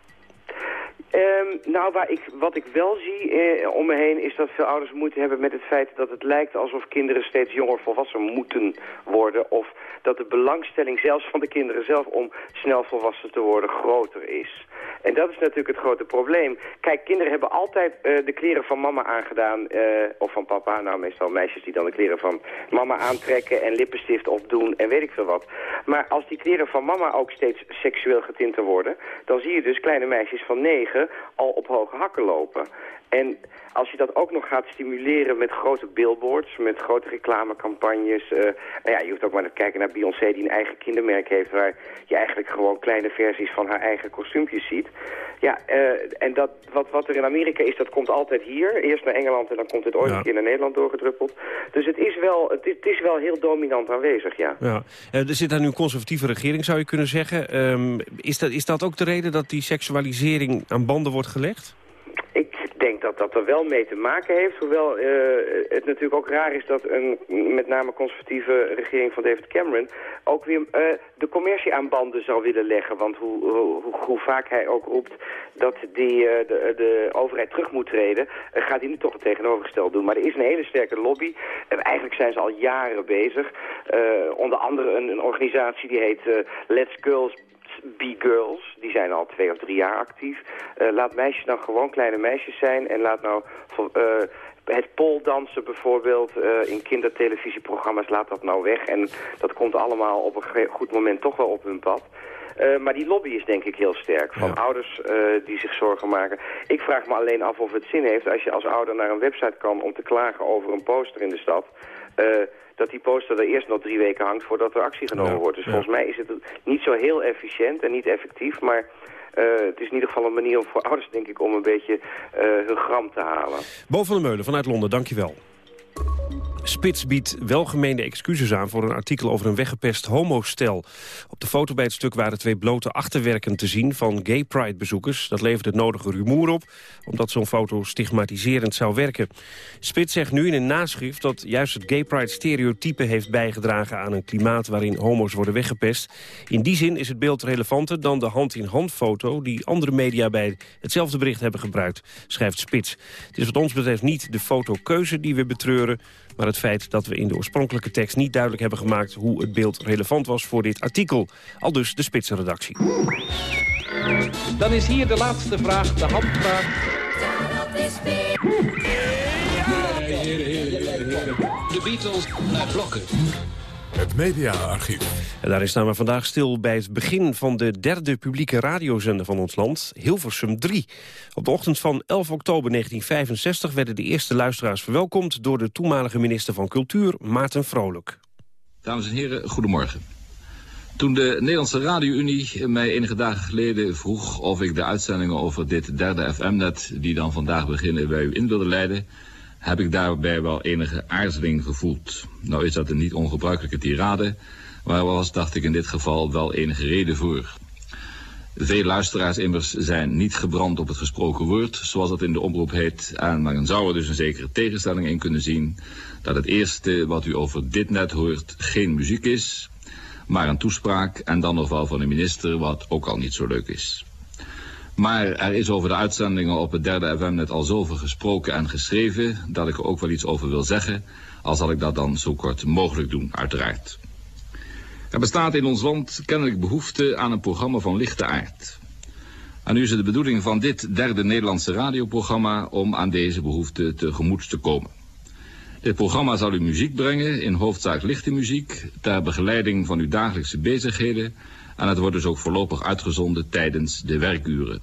Nou, waar ik, wat ik wel zie eh, om me heen is dat veel ouders moeite hebben met het feit dat het lijkt alsof kinderen steeds jonger volwassen moeten worden. Of dat de belangstelling zelfs van de kinderen zelf om snel volwassen te worden groter is. En dat is natuurlijk het grote probleem. Kijk, kinderen hebben altijd uh, de kleren van mama aangedaan, uh, of van papa. Nou, meestal meisjes die dan de kleren van mama aantrekken en lippenstift opdoen en weet ik veel wat. Maar als die kleren van mama ook steeds seksueel getinter worden, dan zie je dus kleine meisjes van negen al op hoge hakken lopen. En als je dat ook nog gaat stimuleren met grote billboards, met grote reclamecampagnes. Uh, nou ja, je hoeft ook maar te kijken naar Beyoncé die een eigen kindermerk heeft... waar je eigenlijk gewoon kleine versies van haar eigen kostuumpjes ziet. Ja, uh, en dat, wat, wat er in Amerika is, dat komt altijd hier. Eerst naar Engeland en dan komt het ooit ja. een keer naar Nederland doorgedruppeld. Dus het is wel, het is, het is wel heel dominant aanwezig, ja. ja. Uh, er zit daar nu een conservatieve regering, zou je kunnen zeggen. Um, is, dat, is dat ook de reden dat die seksualisering aan banden wordt gelegd? Denk dat dat er wel mee te maken heeft. Hoewel uh, het natuurlijk ook raar is dat een met name conservatieve regering van David Cameron... ook weer uh, de commercie aan banden zou willen leggen. Want hoe, hoe, vaak hij ook roept dat die, uh, de, de, overheid terug moet treden... gaat hij nu toch het tegenovergestelde doen. Maar er is een hele sterke lobby. En eigenlijk zijn ze al jaren bezig. onder andere een organisatie die heet Let's Girls B-girls, die zijn al twee of drie jaar actief. Uh, laat meisjes nou gewoon kleine meisjes zijn en laat nou... Uh, het poldansen bijvoorbeeld uh, in kindertelevisieprogramma's, laat dat nou weg. En dat komt allemaal op een goed moment toch wel op hun pad. Uh, maar die lobby is denk ik heel sterk. Van ja. ouders uh, die zich zorgen maken. Ik vraag me alleen af of het zin heeft als je als ouder naar een website kan om te klagen over een poster in de stad. Uh, dat die poster er eerst nog drie weken hangt voordat er actie genomen ja, wordt. Dus ja. volgens mij is het niet zo heel efficiënt en niet effectief, maar... Het is in ieder geval een manier voor ouders, denk ik, om een beetje hun gram te halen. Bo van der Meulen vanuit Londen, dankjewel. Spits biedt welgemeende excuses aan voor een artikel over een weggepest homostel. Op de foto bij het stuk waren twee blote achterwerken te zien van gay pride bezoekers. Dat leverde het nodige rumoer op, omdat zo'n foto stigmatiserend zou werken. Spits zegt nu in een naschrift dat juist het gay pride stereotype heeft bijgedragen aan een klimaat waarin homo's worden weggepest. In die zin is het beeld relevanter dan de hand-in-hand foto die andere media bij hetzelfde bericht hebben gebruikt, schrijft Spits. Het is wat ons betreft niet de fotokeuze die we betreuren, maar het feit dat we in de oorspronkelijke tekst niet duidelijk hebben gemaakt... hoe het beeld relevant was voor dit artikel. Al dus de spitsenredactie. Dan is hier de laatste vraag, de handvraag. De Beatles naar blokken. Het mediaarchief. En daarin staan we vandaag stil bij het begin van de derde publieke radiozender van ons land, Hilversum 3. Op de ochtend van 11 oktober 1965 werden de eerste luisteraars verwelkomd door de toenmalige minister van Cultuur, Maarten Vrolijk. Dames en heren, goedemorgen. Toen de Nederlandse Radio-Unie mij enige dagen geleden vroeg of ik de uitzendingen over dit derde FM-net, die dan vandaag beginnen, bij u in wilde leiden, heb ik daarbij wel enige aarzeling gevoeld. Nou is dat een niet ongebruikelijke tirade, maar was, dacht ik in dit geval, wel enige reden voor. Veel luisteraars immers zijn niet gebrand op het gesproken woord, zoals dat in de omroep heet. En men zou er dus een zekere tegenstelling in kunnen zien dat het eerste wat u over dit net hoort geen muziek is, maar een toespraak en dan nog wel van een minister, wat ook al niet zo leuk is. Maar er is over de uitzendingen op het derde FM-net al zoveel gesproken en geschreven... dat ik er ook wel iets over wil zeggen, al zal ik dat dan zo kort mogelijk doen, uiteraard. Er bestaat in ons land kennelijk behoefte aan een programma van lichte aard. En nu is het de bedoeling van dit derde Nederlandse radioprogramma... om aan deze behoefte tegemoet te komen. Dit programma zal u muziek brengen, in hoofdzaak lichte muziek... ter begeleiding van uw dagelijkse bezigheden... En het wordt dus ook voorlopig uitgezonden tijdens de werkuren.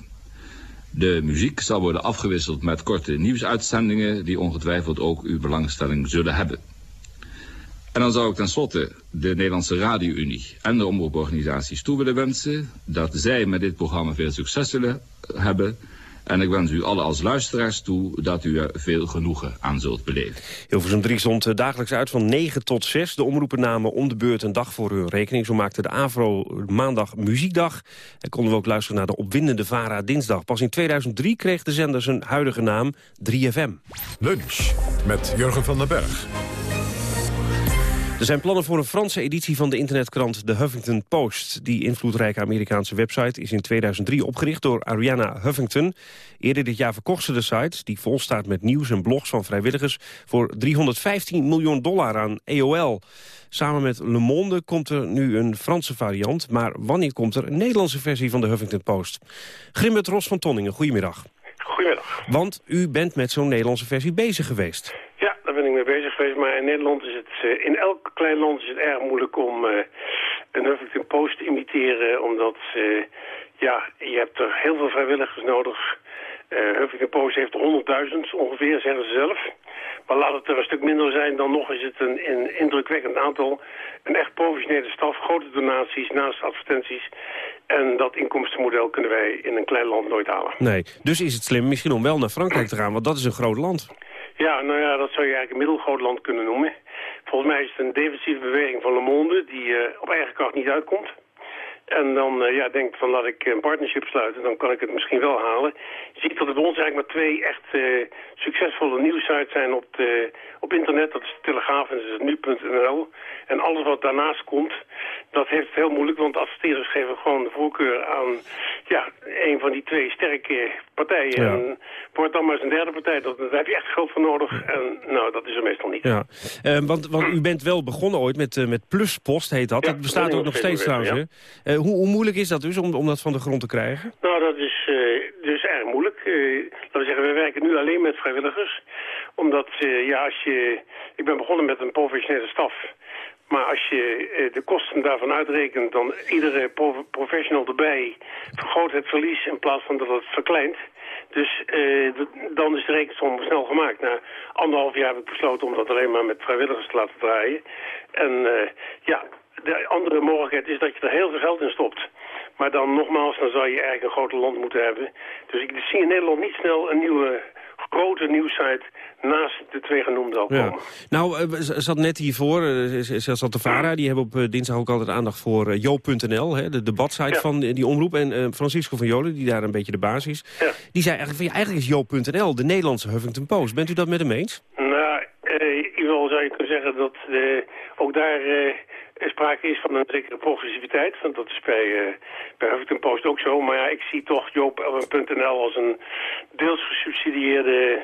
De muziek zal worden afgewisseld met korte nieuwsuitzendingen... die ongetwijfeld ook uw belangstelling zullen hebben. En dan zou ik tenslotte de Nederlandse Radio-Unie en de omroeporganisaties toe willen wensen... dat zij met dit programma veel succes zullen hebben... En ik wens u allen als luisteraars toe dat u er veel genoegen aan zult beleven. Hilversum 3 stond eh, dagelijks uit van 9 tot 6. De omroepen namen om de beurt een dag voor hun rekening. Zo maakte de AVRO maandag muziekdag. En konden we ook luisteren naar de opwindende VARA dinsdag. Pas in 2003 kreeg de zender zijn huidige naam 3FM. Lunch met Jurgen van den Berg. Er zijn plannen voor een Franse editie van de internetkrant The Huffington Post. Die invloedrijke Amerikaanse website is in 2003 opgericht door Ariana Huffington. Eerder dit jaar verkocht ze de site, die vol staat met nieuws en blogs van vrijwilligers... voor 315 miljoen dollar aan AOL. Samen met Le Monde komt er nu een Franse variant... maar wanneer komt er een Nederlandse versie van de Huffington Post? Grimmert Ros van Tonningen, goedemiddag. Goedemiddag. Want u bent met zo'n Nederlandse versie bezig geweest. Ik mee bezig geweest. Maar in Nederland is het, uh, in elk klein land is het erg moeilijk om uh, een Huffington Post te imiteren. Omdat, uh, ja, je hebt er heel veel vrijwilligers nodig. Huffington Post heeft er 100.000 ongeveer, zeggen ze zelf. Maar laat het er een stuk minder zijn, dan nog is het een, een indrukwekkend aantal. Een echt professionele staf, grote donaties naast advertenties. En dat inkomstenmodel kunnen wij in een klein land nooit halen. Nee, dus is het slim misschien om wel naar Frankrijk te gaan, want dat is een groot land. Ja, nou ja, dat zou je eigenlijk een middelgroot land kunnen noemen. Volgens mij is het een defensieve beweging van Le Monde die uh, op eigen kracht niet uitkomt. En dan uh, ja, denk van laat ik een partnership sluiten, dan kan ik het misschien wel halen. Je ziet dat er bij ons eigenlijk maar twee echt uh, succesvolle nieuwsites zijn op, de, op internet. Dat is de Telegraaf en dat is nu.nl. En alles wat daarnaast komt, dat heeft het heel moeilijk. Want adverteerders geven gewoon de voorkeur aan ja, een van die twee sterke partijen. Ja. En wordt dan maar eens een derde partij. Dat, daar heb je echt geld voor nodig. En nou, dat is er meestal niet. Ja, uh, want, want u bent wel begonnen ooit met, met Pluspost, heet dat. Ja, dat bestaat dat ook nog steeds trouwens. ja. Uh, hoe, moeilijk is dat dus om, dat van de grond te krijgen? Nou, dat is dus erg moeilijk. Uh, laten we zeggen, we werken nu alleen met vrijwilligers. Omdat, ja, als je... Ik ben begonnen met een professionele staf. Maar als je de kosten daarvan uitrekent, dan iedere pro professional erbij vergroot het verlies in plaats van dat het verkleint. Dus dan is de rekensom snel gemaakt. Na anderhalf jaar heb ik besloten om dat alleen maar met vrijwilligers te laten draaien. En ja, de andere mogelijkheid is dat je er heel veel geld in stopt. Maar dan nogmaals, dan zou je eigenlijk een groter land moeten hebben. Dus ik zie in Nederland niet snel een nieuwe grote nieuwssite naast de twee genoemde al Ja. komen. Nou, eh, zat net hiervoor, eh, zat de VARA, die hebben op eh, dinsdag ook altijd aandacht voor Joop.nl, de debatsite van die omroep. En Francisco van Jolen, die daar een beetje de baas is, die zei eigenlijk, van, ja, eigenlijk is Joop.nl de Nederlandse Huffington Post. Bent u dat met hem eens? Nou, eh, in ieder geval zou je kunnen zeggen dat eh, ook daar eh, sprake is van een zekere progressiviteit. Want dat is bij, bij Huffington Post ook zo. Maar ja, ik zie toch Joop.nl als een deels gesubsidieerde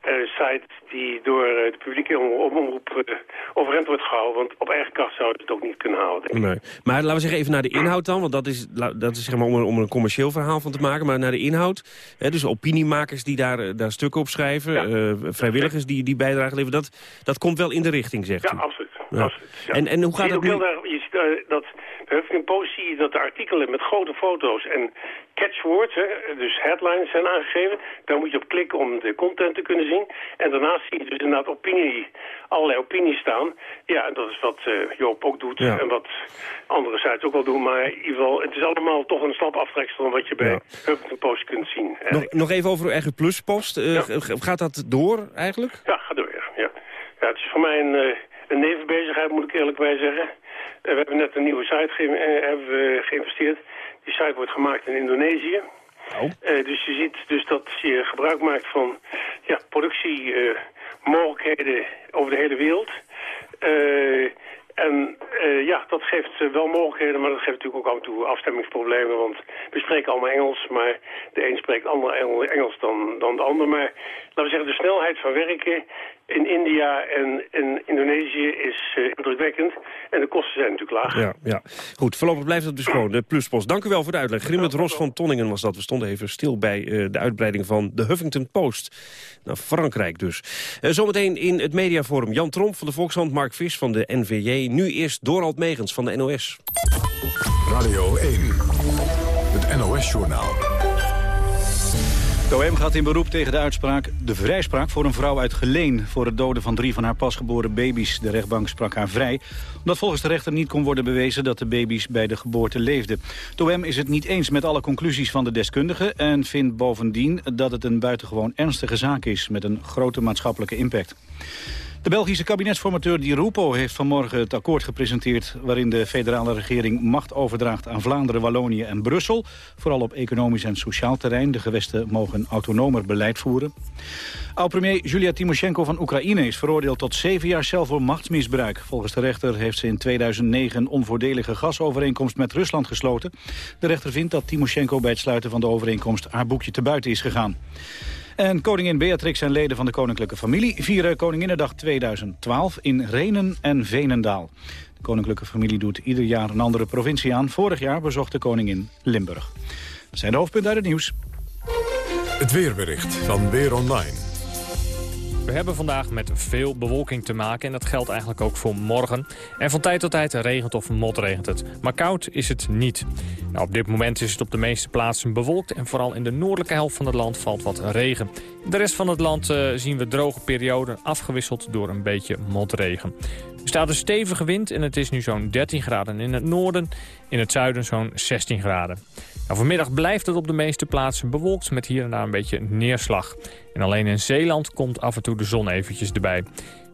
eh, site die door eh, de publieke om- omroep eh, overeind wordt gehouden. Want op eigen kracht zou het het ook niet kunnen ik. Nee. Maar laten we zeggen even naar de inhoud dan. Want dat is, dat is zeg maar om, om er een commercieel verhaal van te maken. Maar naar de inhoud. Hè, dus opiniemakers die daar, daar stukken op schrijven. vrijwilligers die, die bijdrage leveren. Dat, dat komt wel in de richting, zegt Ja, u. absoluut. Ja. ja. En, en hoe gaat ook nu? heel erg- je ziet eh, dat bij Huffington Post zie je dat de artikelen met grote foto's en catchwords, hè, dus headlines zijn aangegeven. Daar moet je op klikken om de content te kunnen zien. En daarnaast zie je dus inderdaad opinie, allerlei opinies staan. Ja, en dat is wat eh, Joop ook doet Ja. en wat andere sites ook wel doen. Maar in ieder geval, het is allemaal toch een stap aftreksel van wat je bij Huffington Post kunt zien. En Nog, nog even over uw eigen pluspost. Eh, Gaat dat door eigenlijk? Ja, ga door, ja. ja. Ja, het is voor mij een, een nevenbezigheid, moet ik eerlijk bij zeggen. Eh, we hebben net een nieuwe site ge eh, hebben we geïnvesteerd. Die site wordt gemaakt in Indonesië. Eh, dus je ziet dus dat je gebruik maakt van ja, productiemogelijkheden over de hele wereld. En ja, dat geeft wel mogelijkheden, maar dat geeft natuurlijk ook af en toe afstemmingsproblemen. Want we spreken allemaal Engels, maar de een spreekt ander Engel- Engels dan, dan de ander. Maar laten we zeggen, de snelheid van werken in India en in Indonesië is eh, indrukwekkend. En de kosten zijn natuurlijk laag. Ja, ja. Goed, voorlopig blijft het dus gewoon de pluspost. Dank u wel voor de uitleg. Grimmert Ros van Tonningen was dat. We stonden even stil bij eh, de uitbreiding van de Huffington Post. Naar Frankrijk dus. Eh, zometeen in het mediaforum Jan Tromp van de Volkshand, Mark Vis van de NVJ. Nu eerst Dorald Megens van de NOS. Radio 1, het NOS-journaal. OM gaat in beroep tegen de uitspraak de vrijspraak voor een vrouw uit Geleen... voor het doden van drie van haar pasgeboren baby's. De rechtbank sprak haar vrij, omdat volgens de rechter niet kon worden bewezen... dat de baby's bij de geboorte leefden. De OM is het niet eens met alle conclusies van de deskundigen... en vindt bovendien dat het een buitengewoon ernstige zaak is... met een grote maatschappelijke impact. De Belgische kabinetsformateur Di Rupo heeft vanmorgen het akkoord gepresenteerd... waarin de federale regering macht overdraagt aan Vlaanderen, Wallonië en Brussel. Vooral op economisch en sociaal terrein. De gewesten mogen autonomer beleid voeren. Oud-premier Julia Timoshenko van Oekraïne is veroordeeld tot zeven jaar cel voor machtsmisbruik. Volgens de rechter heeft ze in 2009 een onvoordelige gasovereenkomst met Rusland gesloten. De rechter vindt dat Timoshenko bij het sluiten van de overeenkomst haar boekje te buiten is gegaan. En koningin Beatrix en leden van de koninklijke familie vieren Koninginnedag 2012 in Renen en Venendaal. De koninklijke familie doet ieder jaar een andere provincie aan. Vorig jaar bezocht de koningin Limburg. Dat zijn de hoofdpunten uit het nieuws. Het weerbericht van Weer Online. We hebben vandaag met veel bewolking te maken en dat geldt eigenlijk ook voor morgen. En van tijd tot tijd regent of motregent het. Maar koud is het niet. Nou, op dit moment is het op de meeste plaatsen bewolkt en vooral in de noordelijke helft van het land valt wat regen. De rest van het land eh, zien we droge perioden afgewisseld door een beetje motregen. Er staat een stevige wind en het is nu zo'n 13 graden in het noorden, in het zuiden zo'n 16 graden. Nou, vanmiddag blijft het op de meeste plaatsen bewolkt met hier en daar een beetje neerslag. En alleen in Zeeland komt af en toe de zon eventjes erbij.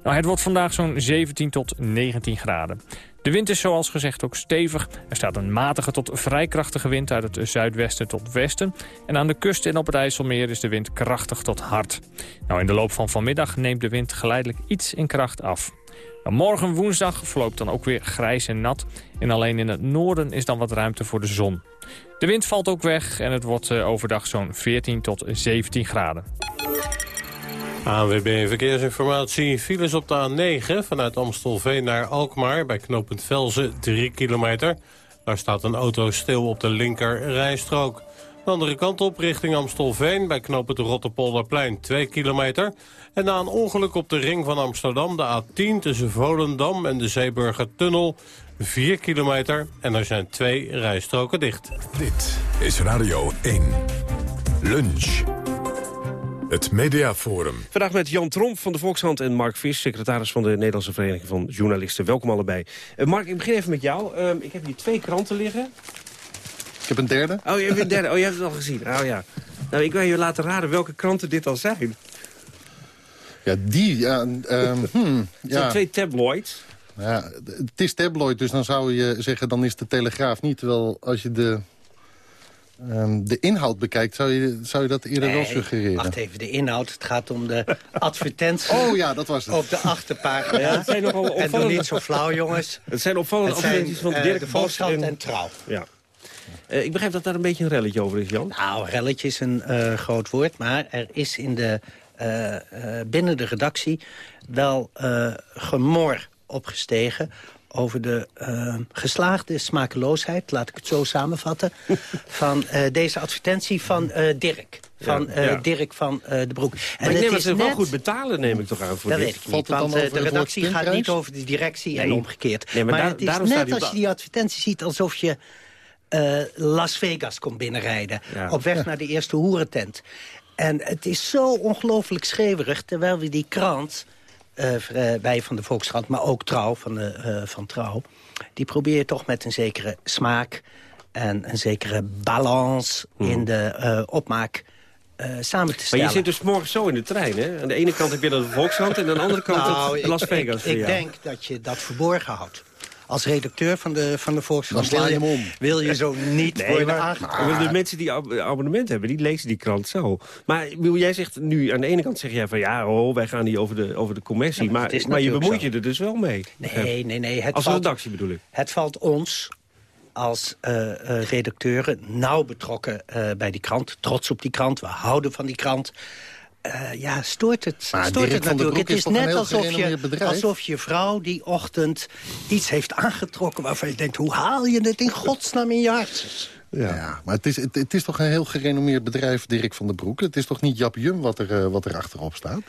Nou, het wordt vandaag zo'n 17 tot 19 graden. De wind is zoals gezegd ook stevig. Er staat een matige tot vrij krachtige wind uit het zuidwesten tot westen. En aan de kust en op het IJsselmeer is de wind krachtig tot hard. Nou, in de loop van vanmiddag neemt de wind geleidelijk iets in kracht af. Nou, morgen woensdag verloopt dan ook weer grijs en nat. En alleen in het noorden is dan wat ruimte voor de zon. De wind valt ook weg en het wordt eh, overdag zo'n 14 tot 17 graden. ANWB Verkeersinformatie. Files op de A9 vanuit Amstelveen naar Alkmaar... bij knooppunt Velzen, 3 kilometer. Daar staat een auto stil op de linker rijstrook. De andere kant op richting Amstelveen... bij knooppunt Rotterpolderplein, 2 kilometer. En na een ongeluk op de ring van Amsterdam... de A10 tussen Volendam en de Zeeburgertunnel... 4 kilometer en er zijn twee rijstroken dicht. Dit is Radio 1. Lunch. Het Mediaforum. Vandaag met Jan Tromp van de Volkshand en Mark Vis, secretaris van de Nederlandse Vereniging van Journalisten. Welkom allebei. Eh, Mark, ik begin even met jou. Ehm, ik heb hier twee kranten liggen. Ik heb een derde. Oh, je hebt een derde. Oh, je hebt het al gezien. Oh ja. Nou, ik wil je laten raden welke kranten dit al zijn. Ja, die... Ja, um, hmm, Het zijn twee tabloids. Ja, het is tabloid, dus dan zou je zeggen... dan is de Telegraaf niet. Terwijl als je de, um, de inhoud bekijkt... Zou je, zou je dat eerder nee, wel suggereren. wacht even, de inhoud. Het gaat om de advertentie. oh ja, dat was het. Op de achterpagina. Ja, het zijn nogal opvallende... En doe niet zo flauw, jongens. Het zijn opvallende advertenties van uh, Dirk de Volkskrant en Trouw. Ja. Uh, ik begrijp dat daar een beetje een relletje over is, Jan. Nou, relletje is een uh, groot woord, maar er is in de, uh, binnen de redactie wel gemor opgestegen over de geslaagde smakeloosheid, laat ik het zo samenvatten, van deze advertentie van Dirk. Van ja. Dirk van de Broek. En maar ik neem dat ze net... wel goed betalen, neem ik toch aan voor dat dit. weet ik niet, want de redactie gaat niet over de directie en omgekeerd. Nee, maar, maar daar, het is daarom net als je die advertentie ziet alsof je Las Vegas komt binnenrijden. Ja. Op weg naar de eerste hoerentent. En het is zo ongelooflijk schreeuwerig, terwijl we die krant... Uh, wij van de Volkskrant, maar ook Trouw, van, de, uh, van Trouw... die probeer je toch met een zekere smaak en een zekere balans mm. in de opmaak... Uh, samen te stellen. Maar je zit dus morgen zo in de trein, hè? Aan de ene kant heb je de Volkskrant... en aan de andere kant nou, het Las Vegas. Ik, ik denk dat je dat verborgen houdt als redacteur van de, van de Volkskrant wil je, om. wil je zo niet nee, worden aangekomen. De mensen die ab abonnement hebben, die lezen die krant zo. Maar wil jij zegt nu, aan de ene kant zeg jij van... ja, oh, wij gaan niet over de, over de commercie. Ja, maar, maar, maar je bemoeit zo. je er dus wel mee. Nee, nee, nee. Het als valt, redactie bedoel ik. Het valt ons als uh, uh, redacteuren nauw betrokken uh, bij die krant. Trots op die krant, we houden van die krant. Uh, ja, stoort het, maar stoort het natuurlijk. Het is, is net alsof je, alsof je vrouw die ochtend iets heeft aangetrokken... waarvan je denkt, hoe haal je het in godsnaam in je hart? Ja. ja, maar het is, het, het, is toch een heel gerenommeerd bedrijf, Dirk van der Broek. Het is toch niet Jap Jum wat er, uh, wat er achterop staat?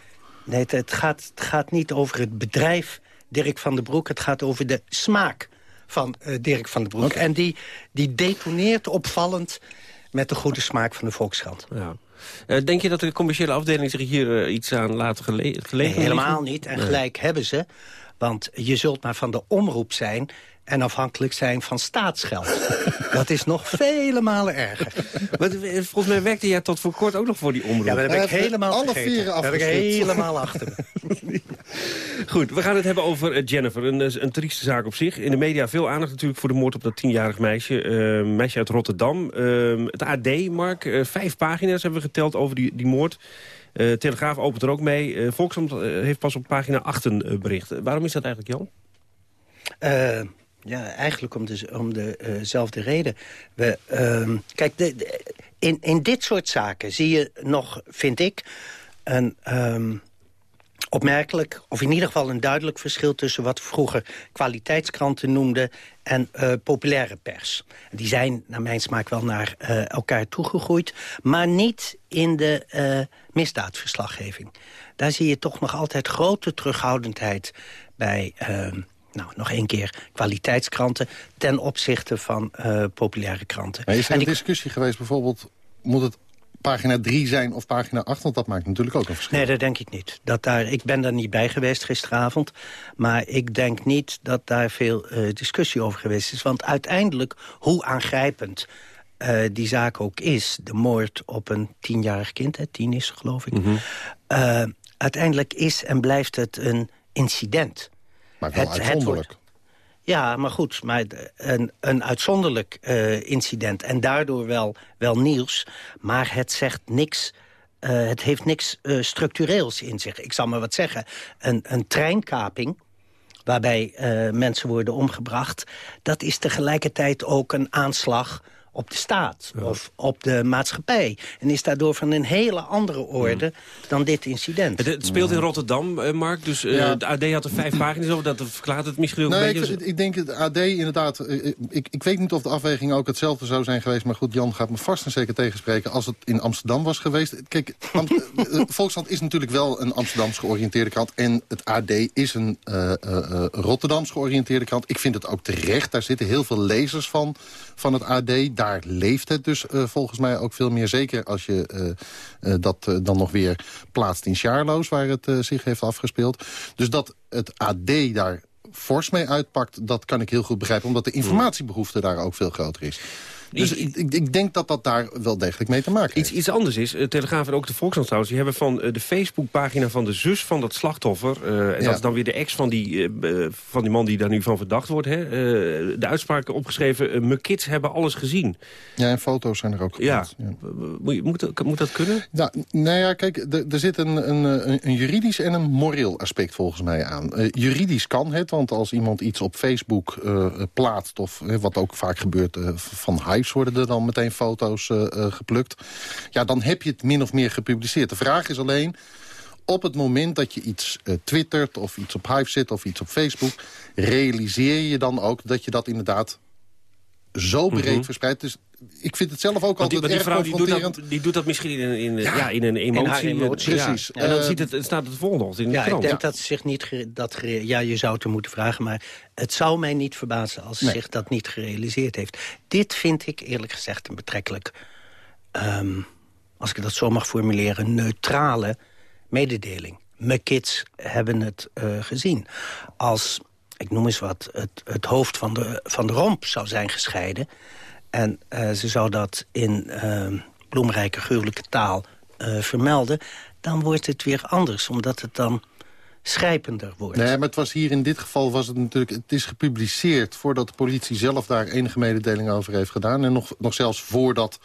Nee, het, het, gaat, het gaat niet over het bedrijf Dirk van der Broek. Het gaat over de smaak van uh, Dirk van der Broek. Okay. En die, die detoneert opvallend met de goede smaak van de Volkskrant. Ja. Uh, denk je dat de commerciële afdeling zich hier uh, iets aan laten gele gelegen? Nee, helemaal niet. En gelijk nee. hebben ze. Want je zult maar van de omroep zijn en afhankelijk zijn van staatsgeld. dat is nog vele malen erger. Maar volgens mij werkte jij tot voor kort ook nog voor die omroep. Ja, maar dat heb ik helemaal Alle vieren Dat heb ik helemaal achter me. Goed, we gaan het hebben over Jennifer. Een, een trieste zaak op zich. In de media veel aandacht natuurlijk voor de moord op dat tienjarig meisje. Uh, meisje uit Rotterdam. Uh, het AD, Mark, uh, vijf pagina's hebben we geteld over die, die moord. Uh, Telegraaf opent er ook mee. Uh, Volkskrant uh, heeft pas op pagina 8 een bericht. waarom is dat eigenlijk, Jan? Ja, eigenlijk om, de, om dezelfde uh reden. We, uh, kijk, de, in, in dit soort zaken zie je nog, vind ik... een um, opmerkelijk, of in ieder geval een duidelijk verschil... tussen wat vroeger kwaliteitskranten noemden en uh, populaire pers. Die zijn, naar mijn smaak, wel naar uh, elkaar toegegroeid... maar niet in de misdaadverslaggeving. Daar zie je toch nog altijd grote terughoudendheid bij... nou, nog één keer kwaliteitskranten... ten opzichte van uh, populaire kranten. Maar is er en een discussie geweest bijvoorbeeld... moet het pagina 3 zijn of pagina 8? Want dat maakt natuurlijk ook een verschil. Nee, dat denk ik niet. Dat daar, ik ben daar niet bij geweest gisteravond. Maar ik denk niet dat daar veel uh, discussie over geweest is. Want uiteindelijk, hoe aangrijpend... Uh, die zaak ook is, de moord op een tienjarig kind... Hè, tien is geloof ik... Mm -hmm. uh, uiteindelijk is en blijft het een incident. Maar wel het, uitzonderlijk. Het ja, maar goed, maar een, een uitzonderlijk uh, incident. En daardoor wel, wel nieuws. Maar het zegt niks... Uh, het heeft niks uh, structureels in zich. Ik zal maar wat zeggen. Een, een treinkaping waarbij mensen worden omgebracht... dat is tegelijkertijd ook een aanslag op de staat ja. of op de maatschappij. En is daardoor van een hele andere orde mm. dan dit incident. Het, het speelt in Rotterdam, uh, Mark. Dus uh, ja. de AD had er vijf pagina's over. Dat verklaart het misschien ook nee, een beetje. Ik, ik denk het AD inderdaad... Ik, ik weet niet of de afweging ook hetzelfde zou zijn geweest. Maar goed, Jan gaat me vast en zeker tegenspreken. Als het in Amsterdam was geweest. Kijk, Am Volkskrant is natuurlijk wel een Amsterdams georiënteerde krant. En het AD is een uh, uh, Rotterdams georiënteerde krant. Ik vind het ook terecht. Daar zitten heel veel lezers van, van het AD. Daar daar leeft het dus uh, volgens mij ook veel meer. Zeker als je uh, uh, dat dan nog weer plaatst in Sjaarloos... waar het zich heeft afgespeeld. Dus dat het AD daar fors mee uitpakt, dat kan ik heel goed begrijpen. Omdat de informatiebehoefte daar ook veel groter is. Dus ik, ik, ik, denk dat dat daar wel degelijk mee te maken iets, heeft. Iets anders is, uh, Telegraaf en ook de Volkskrant trouwens... die hebben van uh, de Facebookpagina van de zus van dat slachtoffer... Uh, en ja. dat is dan weer de ex van die, van die man die daar nu van verdacht wordt... Hè, de uitspraken opgeschreven... mijn kids hebben alles gezien. Ja, en foto's zijn er ook ja. ja. Moet, moet, moet, dat kunnen? Ja, nou ja, kijk, er zit een, een, een, juridisch en een moreel aspect volgens mij aan. juridisch kan het, want als iemand iets op Facebook plaatst... of wat ook vaak gebeurt, van worden er dan meteen foto's geplukt... ja, dan heb je het min of meer gepubliceerd. De vraag is alleen, op het moment dat je iets uh, twittert... of iets op Hive zet of iets op Facebook... realiseer je dan ook dat je dat inderdaad zo breed mm verspreidt. Dus ik vind het zelf ook altijd die, erg vrouw, die doet, dat, die doet dat misschien in, in, ja. ja in een emotie. In emotie precies. Ja. En dan ziet het, staat het volgende in de ja, krant. Ik denk dat zich niet... Dat, ja, je zou het er moeten vragen, maar het zou mij niet verbazen... als nee. zich dat niet gerealiseerd heeft. Dit vind ik eerlijk gezegd een betrekkelijk... Um, als ik dat zo mag formuleren, neutrale mededeling. Mijn kids hebben het uh, gezien. Als, ik noem eens wat, het, het hoofd van de, van de romp zou zijn gescheiden... en uh, ze zou dat in uh, bloemrijke, gruwelijke taal vermelden... dan wordt het weer anders, omdat het dan schrijpender wordt. Nee, maar het was hier in dit geval was het natuurlijk... het is gepubliceerd voordat de politie zelf daar enige mededeling over heeft gedaan. En nog, nog zelfs voordat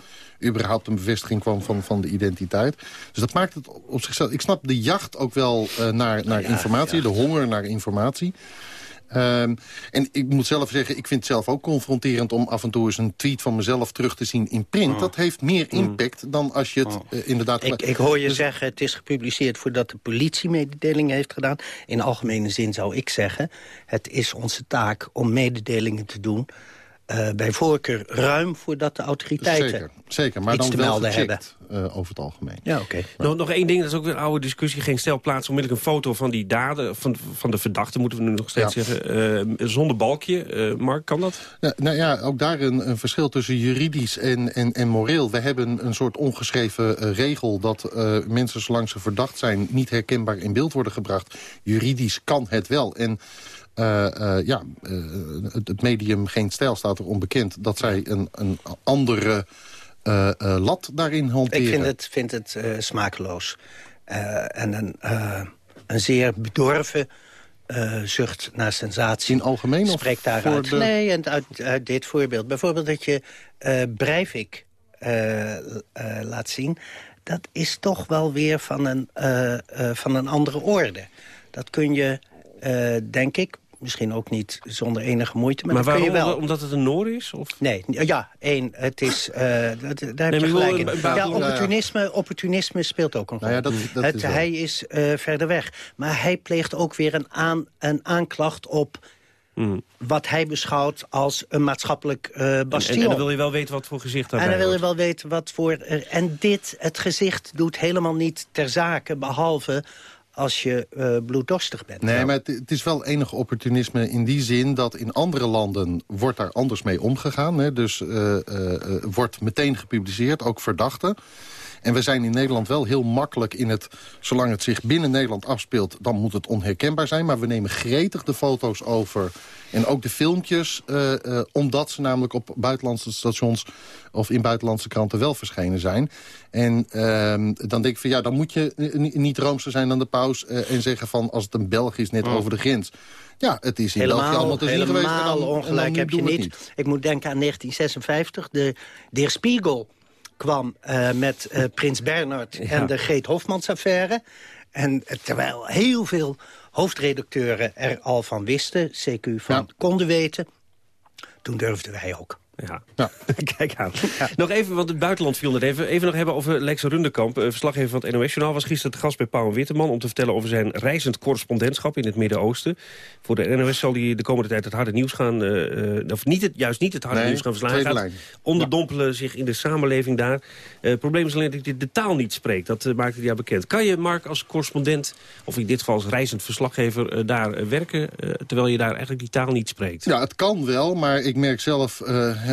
überhaupt een bevestiging kwam van, van de identiteit. Dus dat maakt het op zichzelf... Ik snap de jacht ook wel uh, naar, naar ja, informatie, ja. de honger naar informatie. Um, en ik moet zelf zeggen, ik vind het zelf ook confronterend... om af en toe eens een tweet van mezelf terug te zien in print. Oh. Dat heeft meer impact mm. dan als je het oh. uh, inderdaad... Ik, ik, hoor je dus... zeggen, het is gepubliceerd voordat de politie mededelingen heeft gedaan. In algemene zin zou ik zeggen, het is onze taak om mededelingen te doen... Uh, bij voorkeur ruim voordat de autoriteiten zeker, zeker. maar iets dan te melden hebben. Uh, over het algemeen. Ja, oké. Okay. Nog, nog één ding, dat is ook weer een oude discussie. Geen stel plaats onmiddellijk een foto van die daden, van, van de verdachte, moeten we nu nog steeds ja. zeggen. Uh, zonder balkje. Mark, kan dat? Ja, nou ja, ook daar een, een verschil tussen juridisch en, en, en moreel. We hebben een soort ongeschreven regel dat mensen zolang ze verdacht zijn... niet herkenbaar in beeld worden gebracht. Juridisch kan het wel. En uh, uh, ja, uh, het, medium Geen Stijl staat er onbekend... dat zij een, een andere lat daarin hanteren. Ik vind het, vind het smakeloos. en een, een zeer bedorven zucht naar sensatie. In algemeen? Spreekt daaruit. De... Nee, en uit, uit, dit voorbeeld. Bijvoorbeeld dat je Breivik laat zien... dat is toch wel weer van een, van een andere orde. Dat kun je uh, denk ik. Misschien ook niet zonder enige moeite. Maar, maar waarom? Kun je wel... Omdat het een Noor is? Of? Nee, ja, één, het is... Uh, dat, daar heb je gelijk in. Ja, opportunisme, opportunisme speelt ook een rol. Nou ja, dat, dat het, is hij is uh, verder weg. Maar hij pleegt ook weer een, aan, een aanklacht op... Mm. wat hij beschouwt als een maatschappelijk uh, bastion. En, en, dan wil je wel weten wat voor gezicht daarbij En dan wil je wel weten wat voor... Uh, en dit, het gezicht, doet helemaal niet ter zake... behalve als je uh, bloeddorstig bent. Nee, maar het, het, is wel enig opportunisme in die zin... dat in andere landen wordt daar anders mee omgegaan. Hè? Dus uh, uh, wordt meteen gepubliceerd, ook verdachten. En we zijn in Nederland wel heel makkelijk in het... zolang het zich binnen Nederland afspeelt, dan moet het onherkenbaar zijn. Maar we nemen gretig de foto's over en ook de filmpjes... Uh, uh, omdat ze namelijk op buitenlandse stations of in buitenlandse kranten wel verschenen zijn. En uh, dan denk ik van ja, dan moet je niet roomser zijn dan de paus... En zeggen van als het een Belg is net oh. over de grens... Ja, het is in helemaal, België allemaal te zien geweest. Helemaal ongelijk heb je niet. niet. Ik moet denken aan 1956, de, de Spiegel kwam uh, met uh, Prins Bernhard ja. en de Geet Hofmans-affaire. En uh, terwijl heel veel hoofdredacteuren er al van wisten, CQ van ja. konden weten... toen durfden wij ook. Ja. ja. Kijk aan. Ja. Nog even, want het buitenland viel net even. Even nog hebben over Lex Rundekamp. Verslaggever van het NOS-journaal was gisteren te gast bij Paul Witteman... om te vertellen over zijn reizend correspondentschap in het Midden-Oosten. Voor de NOS zal hij de komende tijd het harde nieuws gaan... Uh, of niet het, juist niet het harde nee, nieuws gaan verslaan. Gaat onderdompelen ja. zich in de samenleving daar. Uh, het probleem is alleen dat hij de taal niet spreekt. Dat uh, maakte hij bekend. Kan je, Mark, als correspondent, of in dit geval als reizend verslaggever... daar werken, terwijl je daar eigenlijk die taal niet spreekt? Ja, het kan wel, maar ik merk zelf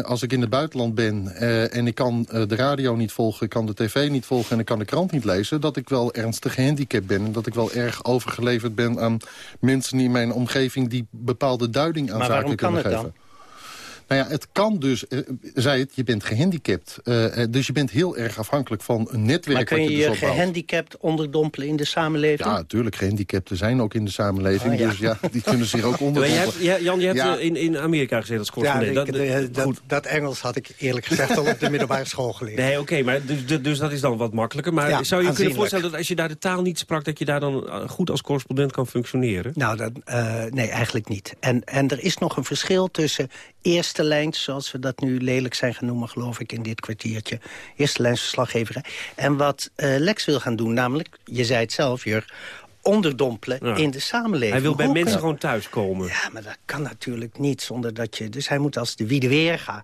als ik in het buitenland ben uh, en ik kan uh, de radio niet volgen, ik kan de tv niet volgen en ik kan de krant niet lezen, dat ik wel ernstig gehandicapt ben. En dat ik wel erg overgeleverd ben aan mensen in mijn omgeving die bepaalde duiding aan maar zaken kunnen geven. Dan? Nou ja, het kan dus, uh, zei het, je bent gehandicapt. Uh, dus je bent heel erg afhankelijk van een netwerk. Maar kun je je, je dus gehandicapt onderdompelen in de samenleving? Ja, natuurlijk. Gehandicapten zijn ook in de samenleving. Ah, ja. Dus ja, die kunnen zich ook onderdompelen. Hebt, Jan, je hebt Ja. in, in Amerika gezeten als correspondent. Ja, dat, dat, dat Engels had ik eerlijk gezegd al op de middelbare school geleerd. Nee, oké, maar dus, dus- dus dat is dan wat makkelijker. Maar Ja, zou je kunnen aanzienlijk. voorstellen dat als je daar de taal niet sprak... dat je daar dan eh, goed als correspondent kan functioneren? Nou, dat, eh, nee, eigenlijk niet. En, en er is nog een verschil tussen eerste lijns... zoals we dat nu lelijk zijn gaan noemen, geloof ik, in dit kwartiertje. Eerste lijns verslaggeverij. En wat eh, Lex wil gaan doen, namelijk, je zei het zelf, Jur... onderdompelen Ja. in de samenleving. Hij wil bij Hoe mensen kan- gewoon thuiskomen. Ja, maar dat kan natuurlijk niet zonder dat je... Dus hij moet als de Wiede Weerga...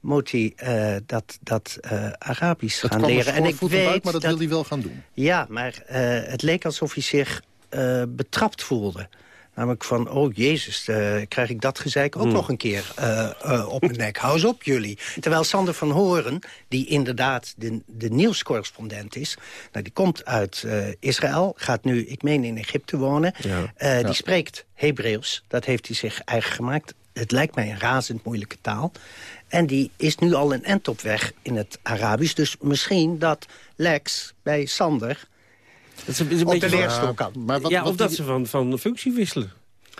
moet hij eh, dat, dat eh, Arabisch gaan er leren. En ik weet uit, maar dat wil hij wel gaan doen. Ja, maar eh, het leek alsof hij zich eh, betrapt voelde. Namelijk van, oh jezus, eh, krijg ik dat gezeik ook Hmm. nog een keer eh, eh, op mijn nek. Hou eens op jullie. Terwijl Sander van Horen, die inderdaad de, de nieuwscorrespondent is... Nou, die komt uit Israël, gaat nu, ik meen, in Egypte wonen. Ja. Ja. Die spreekt Hebreeuws, dat heeft hij zich eigen gemaakt. Het lijkt mij een razend moeilijke taal. En die is nu al een end op weg in het Arabisch. Dus misschien dat Lex bij Sander Dat is een, is een op beetje de leerstoel kan. Maar wat, ja, wat of dat die- ze van, van functie wisselen.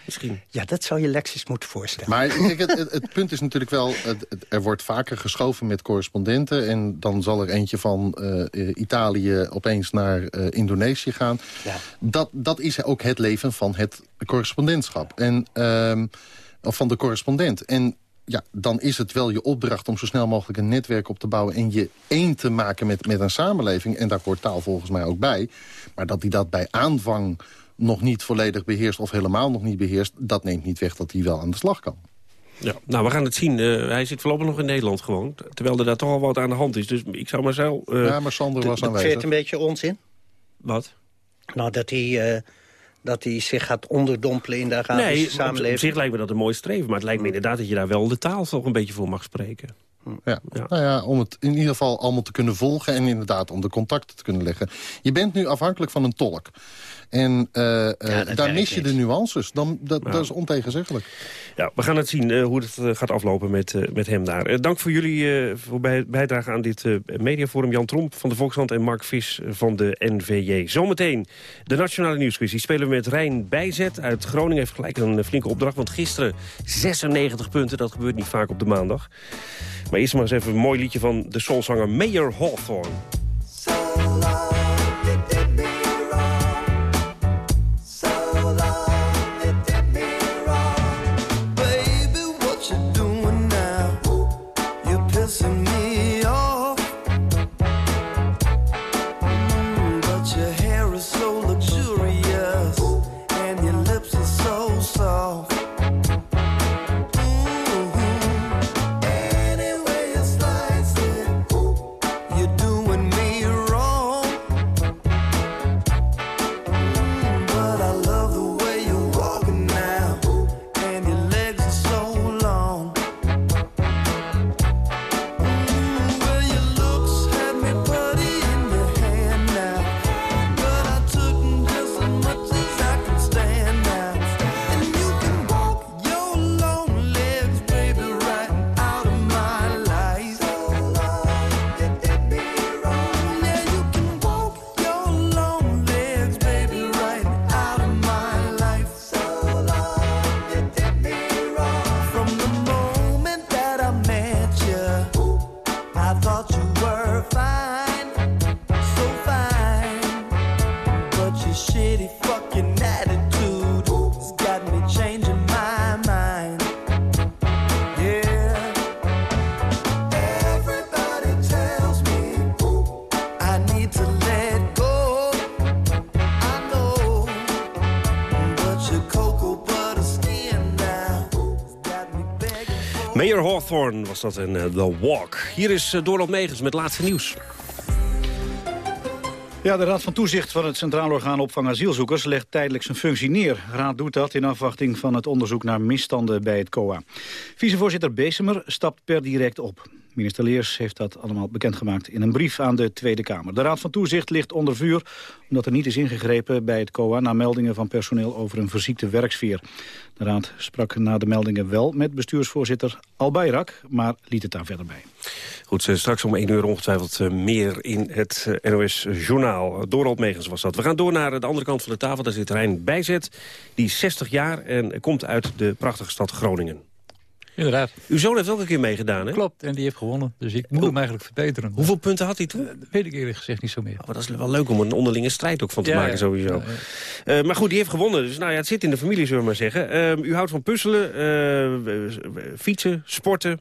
Misschien. Ja, dat zou je Lex eens moeten voorstellen. Maar kijk, het, het, het punt is natuurlijk wel... Het, het- er wordt vaker geschoven met correspondenten... en dan zal er eentje van eh, eh, Italië opeens naar eh, Indonesië gaan. Dat, dat is ook het leven van het correspondentschap. En, ehm, of van de correspondent. En ja, dan is het wel je opdracht om zo snel mogelijk een netwerk op te bouwen... en je één te maken met, met een samenleving. En daar hoort taal volgens mij ook bij. Maar dat hij dat bij aanvang nog niet volledig beheerst... of helemaal nog niet beheerst... dat neemt niet weg dat hij wel aan de slag kan. Ja, nou, we gaan het zien. Eh, hij zit voorlopig nog in Nederland gewoon. Terwijl er daar toch al wat aan de hand is. Dus ik zou maar zo... eh, ja, maar Sander was Vind je aanwezig. het een beetje onzin? Wat? Nou, dat hij, eh, dat hij zich gaat onderdompelen in de Arabische Nee, op, op samenleving. zich lijkt me dat een mooi streven. Maar het lijkt me inderdaad dat je daar wel de taal toch een beetje voor mag spreken. Ja. Nou ja, om het in ieder geval allemaal te kunnen volgen... en inderdaad om de contacten te kunnen leggen. Je bent nu afhankelijk van een tolk. En eh, eh, daar mis je de nuances. Dan, dat, dat is ontegenzeggelijk. Ja, we gaan het zien eh, hoe het gaat aflopen met, eh, met hem daar. Dank voor jullie eh, voor bij, bijdrage aan dit eh, mediaforum. Jan Tromp van de Volkskrant en Mark Vis van de NVJ. Zometeen de Nationale Nieuwsquiz. Die spelen we met Rijn Bijzet uit Groningen. Heeft gelijk een flinke opdracht, want gisteren 96 punten. Dat gebeurt niet vaak op de maandag. Maar eerst maar eens even een mooi liedje van de soulzanger Mayer Hawthorne. Mayer Hawthorne was dat in eh, The Walk. Hier is uh, Dorald Megens met laatste nieuws. Ja, de Raad van Toezicht van het Centraal Orgaan Opvang Asielzoekers legt tijdelijk zijn functie neer. De Raad doet dat in afwachting van het onderzoek naar misstanden bij het COA. Vicevoorzitter Besemer stapt per direct op. Minister Leers heeft dat allemaal bekendgemaakt in een brief aan de Tweede Kamer. De Raad van Toezicht ligt onder vuur omdat er niet is ingegrepen bij het COA... na meldingen van personeel over een verziekte werksfeer. De Raad sprak na de meldingen wel met bestuursvoorzitter Al Bayrak... maar liet het daar verder bij. Goed, straks om 1 uur ongetwijfeld eh, meer in het eh, NOS-journaal. Dorald Megens was dat. We gaan door naar de andere kant van de tafel. Daar zit Rijn Bijzet. Die is 60 jaar en komt uit de prachtige stad Groningen. Inderdaad. Uw zoon heeft ook een keer meegedaan, hè? Klopt, en die heeft gewonnen. Dus ik moet hem eigenlijk verbeteren. Hoeveel punten had hij toen? Dat weet ik eerlijk gezegd niet zo meer. Oh, dat is wel leuk om een onderlinge strijd ook van te Ja, maken, ja. sowieso. Eh, maar goed, die heeft gewonnen. Dus nou ja, het zit in de familie, zullen we maar zeggen. Ehm, u houdt van puzzelen, eh, fietsen, sporten.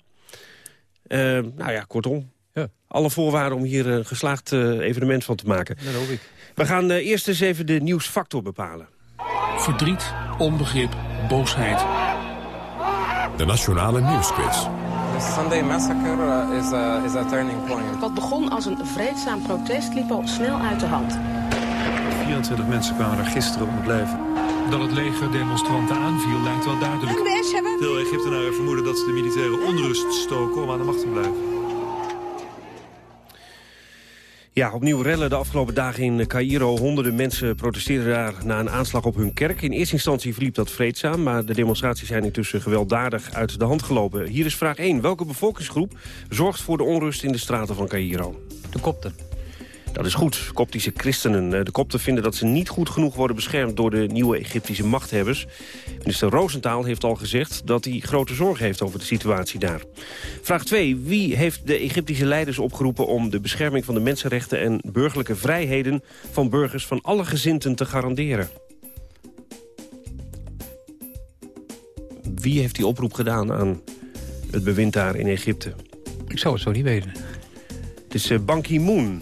Ehm, nou ja, kortom. Alle voorwaarden om hier een geslaagd eh, evenement van te maken. Dat hoop ik. We gaan eh, eerst eens even de nieuwsfactor bepalen. Verdriet, onbegrip, boosheid. De Nationale Nieuwsquiz. The Sunday Massacre uh, is, a, is a turning point. Wat begon als een vreedzaam protest liep al snel uit de hand. 24 mensen kwamen er gisteren om het leven. Dat het leger demonstranten aanviel lijkt wel duidelijk. Veel Egyptenaren vermoeden dat ze de militaire onrust stoken om aan de macht te blijven. Ja, opnieuw rellen de afgelopen dagen in Cairo. Honderden mensen protesteerden daar na een aanslag op hun kerk. In eerste instantie verliep dat vreedzaam... maar de demonstraties zijn intussen gewelddadig uit de hand gelopen. Hier is vraag 1. Welke bevolkingsgroep zorgt voor de onrust in de straten van Cairo? De kopten. Dat is goed. Koptische christenen. Eh, De kopten vinden dat ze niet goed genoeg worden beschermd... door de nieuwe Egyptische machthebbers. Minister Roosentaal heeft al gezegd dat hij grote zorg heeft over de situatie daar. Vraag 2. Wie heeft de Egyptische leiders opgeroepen... om de bescherming van de mensenrechten en burgerlijke vrijheden... van burgers van alle gezinten te garanderen? Wie heeft die oproep gedaan aan het bewind daar in Egypte? Ik zou het zo niet weten. Het is eh, Ban Ki-moon,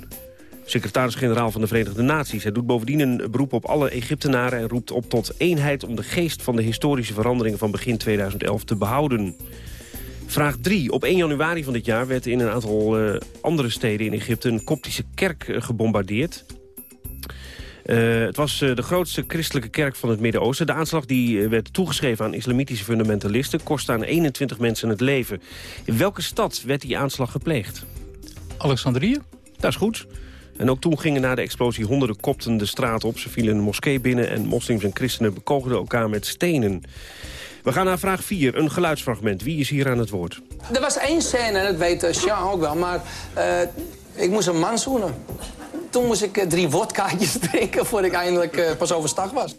secretaris-generaal van de Verenigde Naties. Hij doet bovendien een beroep op alle Egyptenaren... en roept op tot eenheid om de geest van de historische veranderingen... van begin 2011 te behouden. Vraag 3. Op 1 januari van dit jaar werd in een aantal eh, andere steden in Egypte... een koptische kerk eh, gebombardeerd. Eh, het was de grootste christelijke kerk van het Midden-Oosten. De aanslag die werd toegeschreven aan islamitische fundamentalisten... kostte aan 21 mensen het leven. In welke stad werd die aanslag gepleegd? Alexandrië? Dat is goed. En ook toen gingen na de explosie honderden kopten de straat op. Ze vielen een moskee binnen en moslims en christenen bekogelden elkaar met stenen. We gaan naar vraag 4, een geluidsfragment. Wie is hier aan het woord? Er was één scène, en dat weet eh, Jean ook wel, maar eh, ik moest een man zoenen. Toen moest ik eh, drie wodkaartjes drinken voordat ik eindelijk pas overstag was.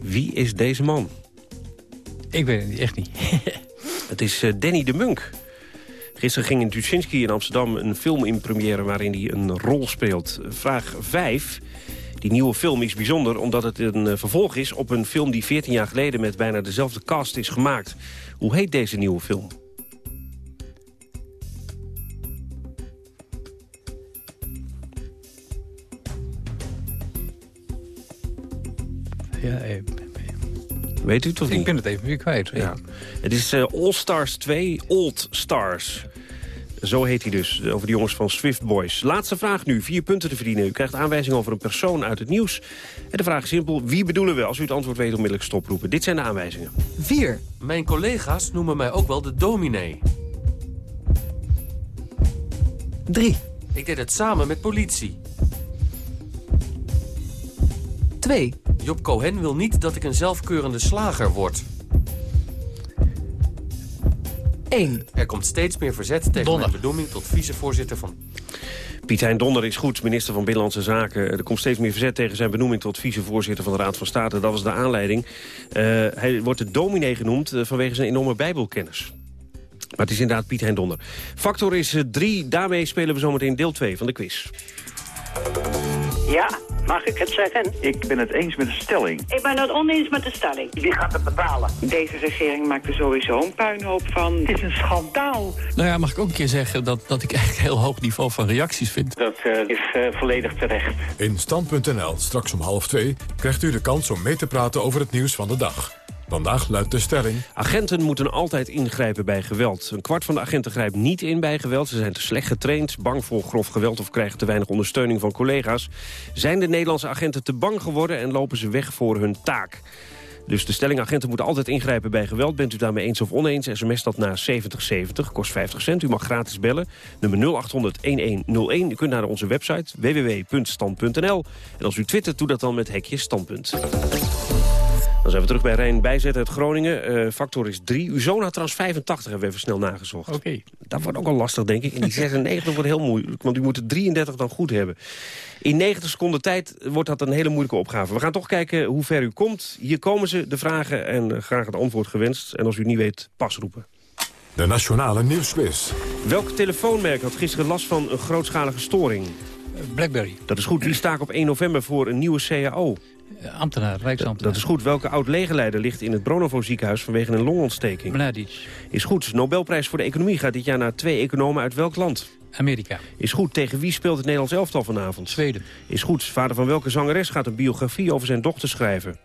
Wie is deze man? Ik weet het niet, echt niet. Het is eh, Danny de Munk. Gisteren ging in Tuschinski in Amsterdam een film in première... waarin hij een rol speelt. Vraag 5. Die nieuwe film is bijzonder omdat het een eh, vervolg is... op een film die 14 jaar geleden met bijna dezelfde cast is gemaakt. Hoe heet deze nieuwe film? Ja, eh, Weet u het of niet? ik ben het even weer kwijt. Ja. Het is eh, All Stars 2, Old Stars. Zo heet hij dus, over de jongens van Swift Boys. Laatste vraag nu, vier punten te verdienen. U krijgt aanwijzing over een persoon uit het nieuws. En de vraag is simpel, wie bedoelen we? Als u het antwoord weet, onmiddellijk stoproepen. Dit zijn de aanwijzingen. 4. Mijn collega's noemen mij ook wel de dominee. 3. Ik deed het samen met politie. 2. Job Cohen wil niet dat ik een zelfkeurende slager word. 1. Er komt steeds meer verzet tegen mijn benoeming tot vicevoorzitter van... Piet Hein Donner is goed, minister van Binnenlandse Zaken. Er komt steeds meer verzet tegen zijn benoeming tot vicevoorzitter van de Raad van State. Dat was de aanleiding. Eh, hij wordt de dominee genoemd eh, vanwege zijn enorme bijbelkennis. Maar het is inderdaad Piet Hein Donner. Factor is 3, daarmee spelen we zometeen deel 2 van de quiz. Ja, mag ik het zeggen? Ik ben het eens met de stelling. Ik ben het oneens met de stelling. Wie gaat het betalen? Deze regering maakt er sowieso een puinhoop van. Het is een schandaal. Nou ja, mag ik ook een keer zeggen dat, dat ik eigenlijk een heel hoog niveau van reacties vind. Dat eh, is eh, volledig terecht. In Stand.nl, straks om half twee, krijgt u de kans om mee te praten over het nieuws van de dag. Vandaag luidt de stelling... Agenten moeten altijd ingrijpen bij geweld. Een kwart van de agenten grijpt niet in bij geweld. Ze zijn te slecht getraind, bang voor grof geweld... of krijgen te weinig ondersteuning van collega's. Zijn de Nederlandse agenten te bang geworden... en lopen ze weg voor hun taak? Dus de stellingagenten moeten altijd ingrijpen bij geweld. Bent u daarmee eens of oneens, sms dat naar 7070, kost 50 cent. U mag gratis bellen, nummer 0800-1101. U kunt naar onze website www.stand.nl. En als u twittert, doe dat dan met hekje standpunt. Dan zijn we terug bij Rijn Bijzet uit Groningen. Eh, factor is 3. Uw zoon had trouwens 85, hebben we even snel nagezocht. Oké. Dat wordt ook al lastig, denk ik. En die 96 wordt heel moeilijk, want u moet de 33 dan goed hebben. In 90 seconden tijd wordt dat een hele moeilijke opgave. We gaan toch kijken hoe ver u komt. Hier komen ze, de vragen, en eh, graag het antwoord gewenst. En als u het niet weet, pas roepen. De Nationale Nieuwsquiz. Welk telefoonmerk had gisteren last van een grootschalige storing? Blackberry. Dat is goed. Wie staak op 1 november voor een nieuwe CAO? Eh, Ambtenaar, Rijksambtenaar. Dat is goed. Welke oud-legerleider ligt in het Bronovo ziekenhuis vanwege een longontsteking? Mladic. Is goed. Nobelprijs voor de economie gaat dit jaar naar twee economen uit welk land? Amerika. Is goed. Tegen wie speelt het Nederlands elftal vanavond? Zweden. Is goed. Vader van welke zangeres gaat een biografie over zijn dochter schrijven?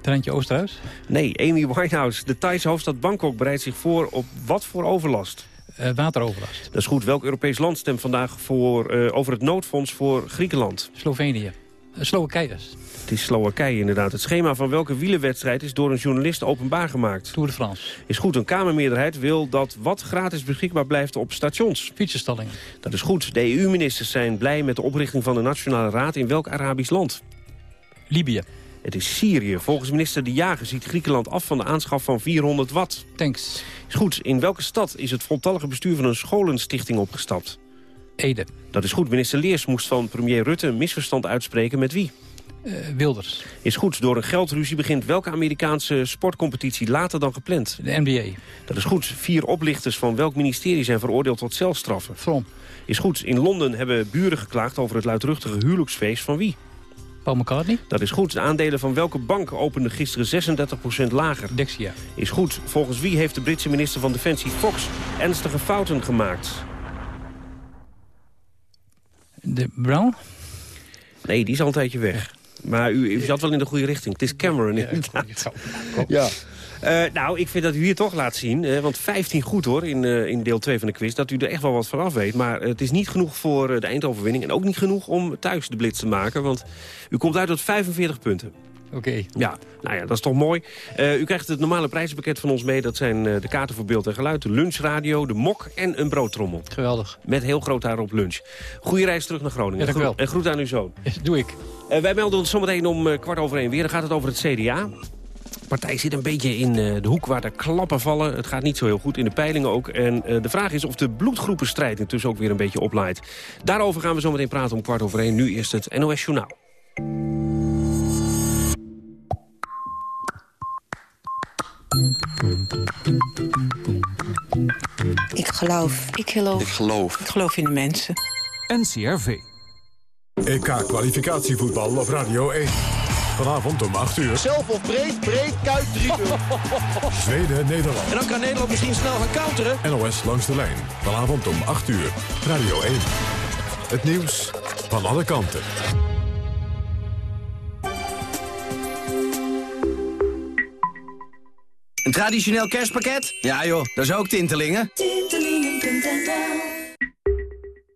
Treintje Oosterhuis. Nee, Amy Winehouse. De Thaise hoofdstad Bangkok bereidt zich voor op wat voor overlast? Uh, wateroverlast. Dat is goed. Welk Europees land stemt vandaag voor, uh, over het noodfonds voor Griekenland? Slovenië. Uh, Slowakije. Het is Slowakije inderdaad. Het schema van welke wielerwedstrijd is door een journalist openbaar gemaakt? Tour de France. Is goed. Een Kamermeerderheid wil dat wat gratis beschikbaar blijft op stations. Fietsenstallingen. Dat is goed. De EU-ministers zijn blij met de oprichting van de Nationale Raad in welk Arabisch land? Libië. Het is Syrië. Volgens minister De Jager ziet Griekenland af van de aanschaf van 400 watt. Thanks. Is goed. In welke stad is het voltallige bestuur van een scholenstichting opgestapt? Ede. Dat is goed. Minister Leers moest van premier Rutte een misverstand uitspreken met wie? Uh, Wilders. Is goed. Door een geldruzie begint welke Amerikaanse sportcompetitie later dan gepland? De NBA. Dat is goed. Vier oplichters van welk ministerie zijn veroordeeld tot celstraffen? From. Is goed. In Londen hebben buren geklaagd over het luidruchtige huwelijksfeest van wie? Paul McCartney. Dat is goed. De aandelen van welke bank openden gisteren 36% lager? Dexia. Is goed. Volgens wie heeft de Britse minister van Defensie Fox ernstige fouten gemaakt? De Brown? Nee, die is al een tijdje weg. Maar u, u zat wel in de goede richting. Het is Cameron, inderdaad. Ja. Uh, nou, ik vind dat u hier toch laat zien, uh, want 15 goed hoor, in, uh, in deel 2 van de quiz... dat u er echt wel wat van af weet. Maar het is niet genoeg voor de eindoverwinning... en ook niet genoeg om thuis de blitz te maken, want u komt uit tot 45 punten. Oké. Okay. Ja, nou ja, dat is toch mooi. u krijgt het normale prijzenpakket van ons mee. Dat zijn de kaarten voor beeld en geluid, de lunchradio, de mok en een broodtrommel. Geweldig. Met heel groot daarop lunch. Goeie reis terug naar Groningen. Ja, dank u wel. En groet aan uw zoon. Doe ik. wij melden ons zometeen om kwart over één weer. Dan gaat het over het CDA. De partij zit een beetje in de hoek waar de klappen vallen. Het gaat niet zo heel goed in de peilingen ook. En de vraag is of de bloedgroepenstrijd intussen ook weer een beetje oplaait. Daarover gaan we zo meteen praten om kwart over één. Nu eerst het NOS Journaal. Ik geloof. Ik geloof. Ik geloof. Ik geloof in de mensen. NCRV. EK-kwalificatievoetbal op Radio 1. Vanavond om 8 uur. Zelf of breed, breed, kuit 3 Zweden, Nederland. En dan kan Nederland misschien snel gaan counteren. NOS langs de lijn. Vanavond om 8 uur. Radio 1. Het nieuws van alle kanten. Een traditioneel kerstpakket? Ja joh, dat is ook Tintelingen. Tintelingen.nl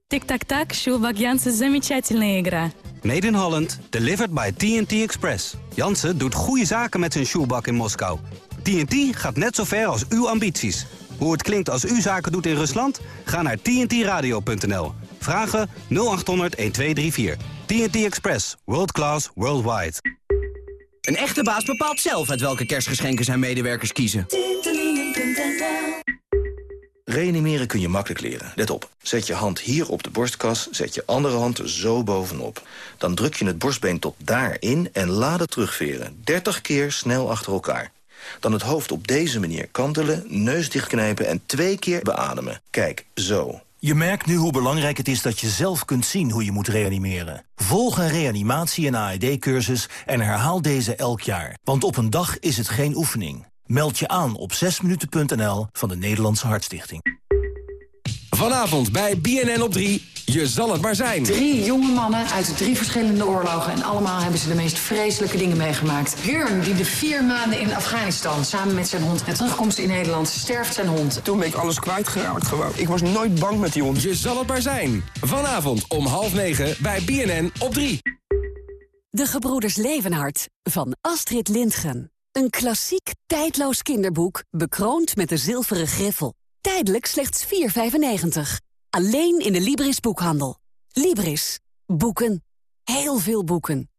Тик-так-так, Шувак Jansen, замечательная игра. Made in Holland, delivered by TNT Express. Jansen doet goede zaken met zijn shoebak in Moskou. TNT gaat net zo ver als uw ambities. Hoe het klinkt als u zaken doet in Rusland? Ga naar tntradio.nl. Vragen 0800 1234. TNT Express. World class, worldwide. Een echte baas bepaalt zelf uit welke kerstgeschenken zijn medewerkers kiezen. Reanimeren kun je makkelijk leren. Let op. Zet je hand hier op de borstkas, zet je andere hand zo bovenop. Dan druk je het borstbeen tot daarin en laat het terugveren. 30 keer snel achter elkaar. Dan het hoofd op deze manier kantelen, neus dichtknijpen en twee keer beademen. Kijk, zo. Je merkt nu hoe belangrijk het is dat je zelf kunt zien hoe je moet reanimeren. Volg een reanimatie- en AED-cursus en herhaal deze elk jaar. Want op een dag is het geen oefening. Meld je aan op 6minuten.nl van de Nederlandse Hartstichting. Vanavond bij BNN op 3, je zal het maar zijn. Drie jonge mannen uit drie verschillende oorlogen... en allemaal hebben ze de meest vreselijke dingen meegemaakt. Björn, die de vier maanden in Afghanistan samen met zijn hond... en terugkomst in Nederland, sterft zijn hond. Toen ben ik alles kwijtgeraakt gewoon. Ik was nooit bang met die hond. Je zal het maar zijn. Vanavond om half negen bij BNN op 3. De Gebroeders Levenhart van Astrid Lindgren. Een klassiek, tijdloos kinderboek, bekroond met de zilveren griffel. Tijdelijk slechts 4,95. Alleen in de Libris boekhandel. Libris. Boeken. Heel veel boeken.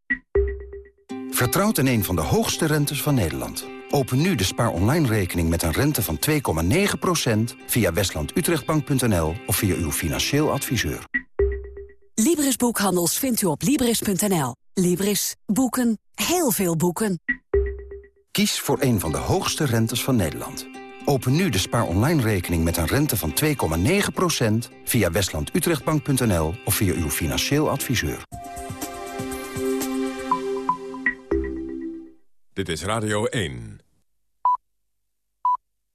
Vertrouwt in een van de hoogste rentes van Nederland. Open nu de Spaar Online rekening met een rente van 2,9% via westlandutrechtbank.nl of via uw financieel adviseur. Libris Boekhandels vindt u op Libris.nl. Libris. Boeken. Heel veel boeken. Kies voor een van de hoogste rentes van Nederland. Open nu de Spaar Online rekening met een rente van 2,9% via westlandutrechtbank.nl of via uw financieel adviseur. Dit is Radio 1.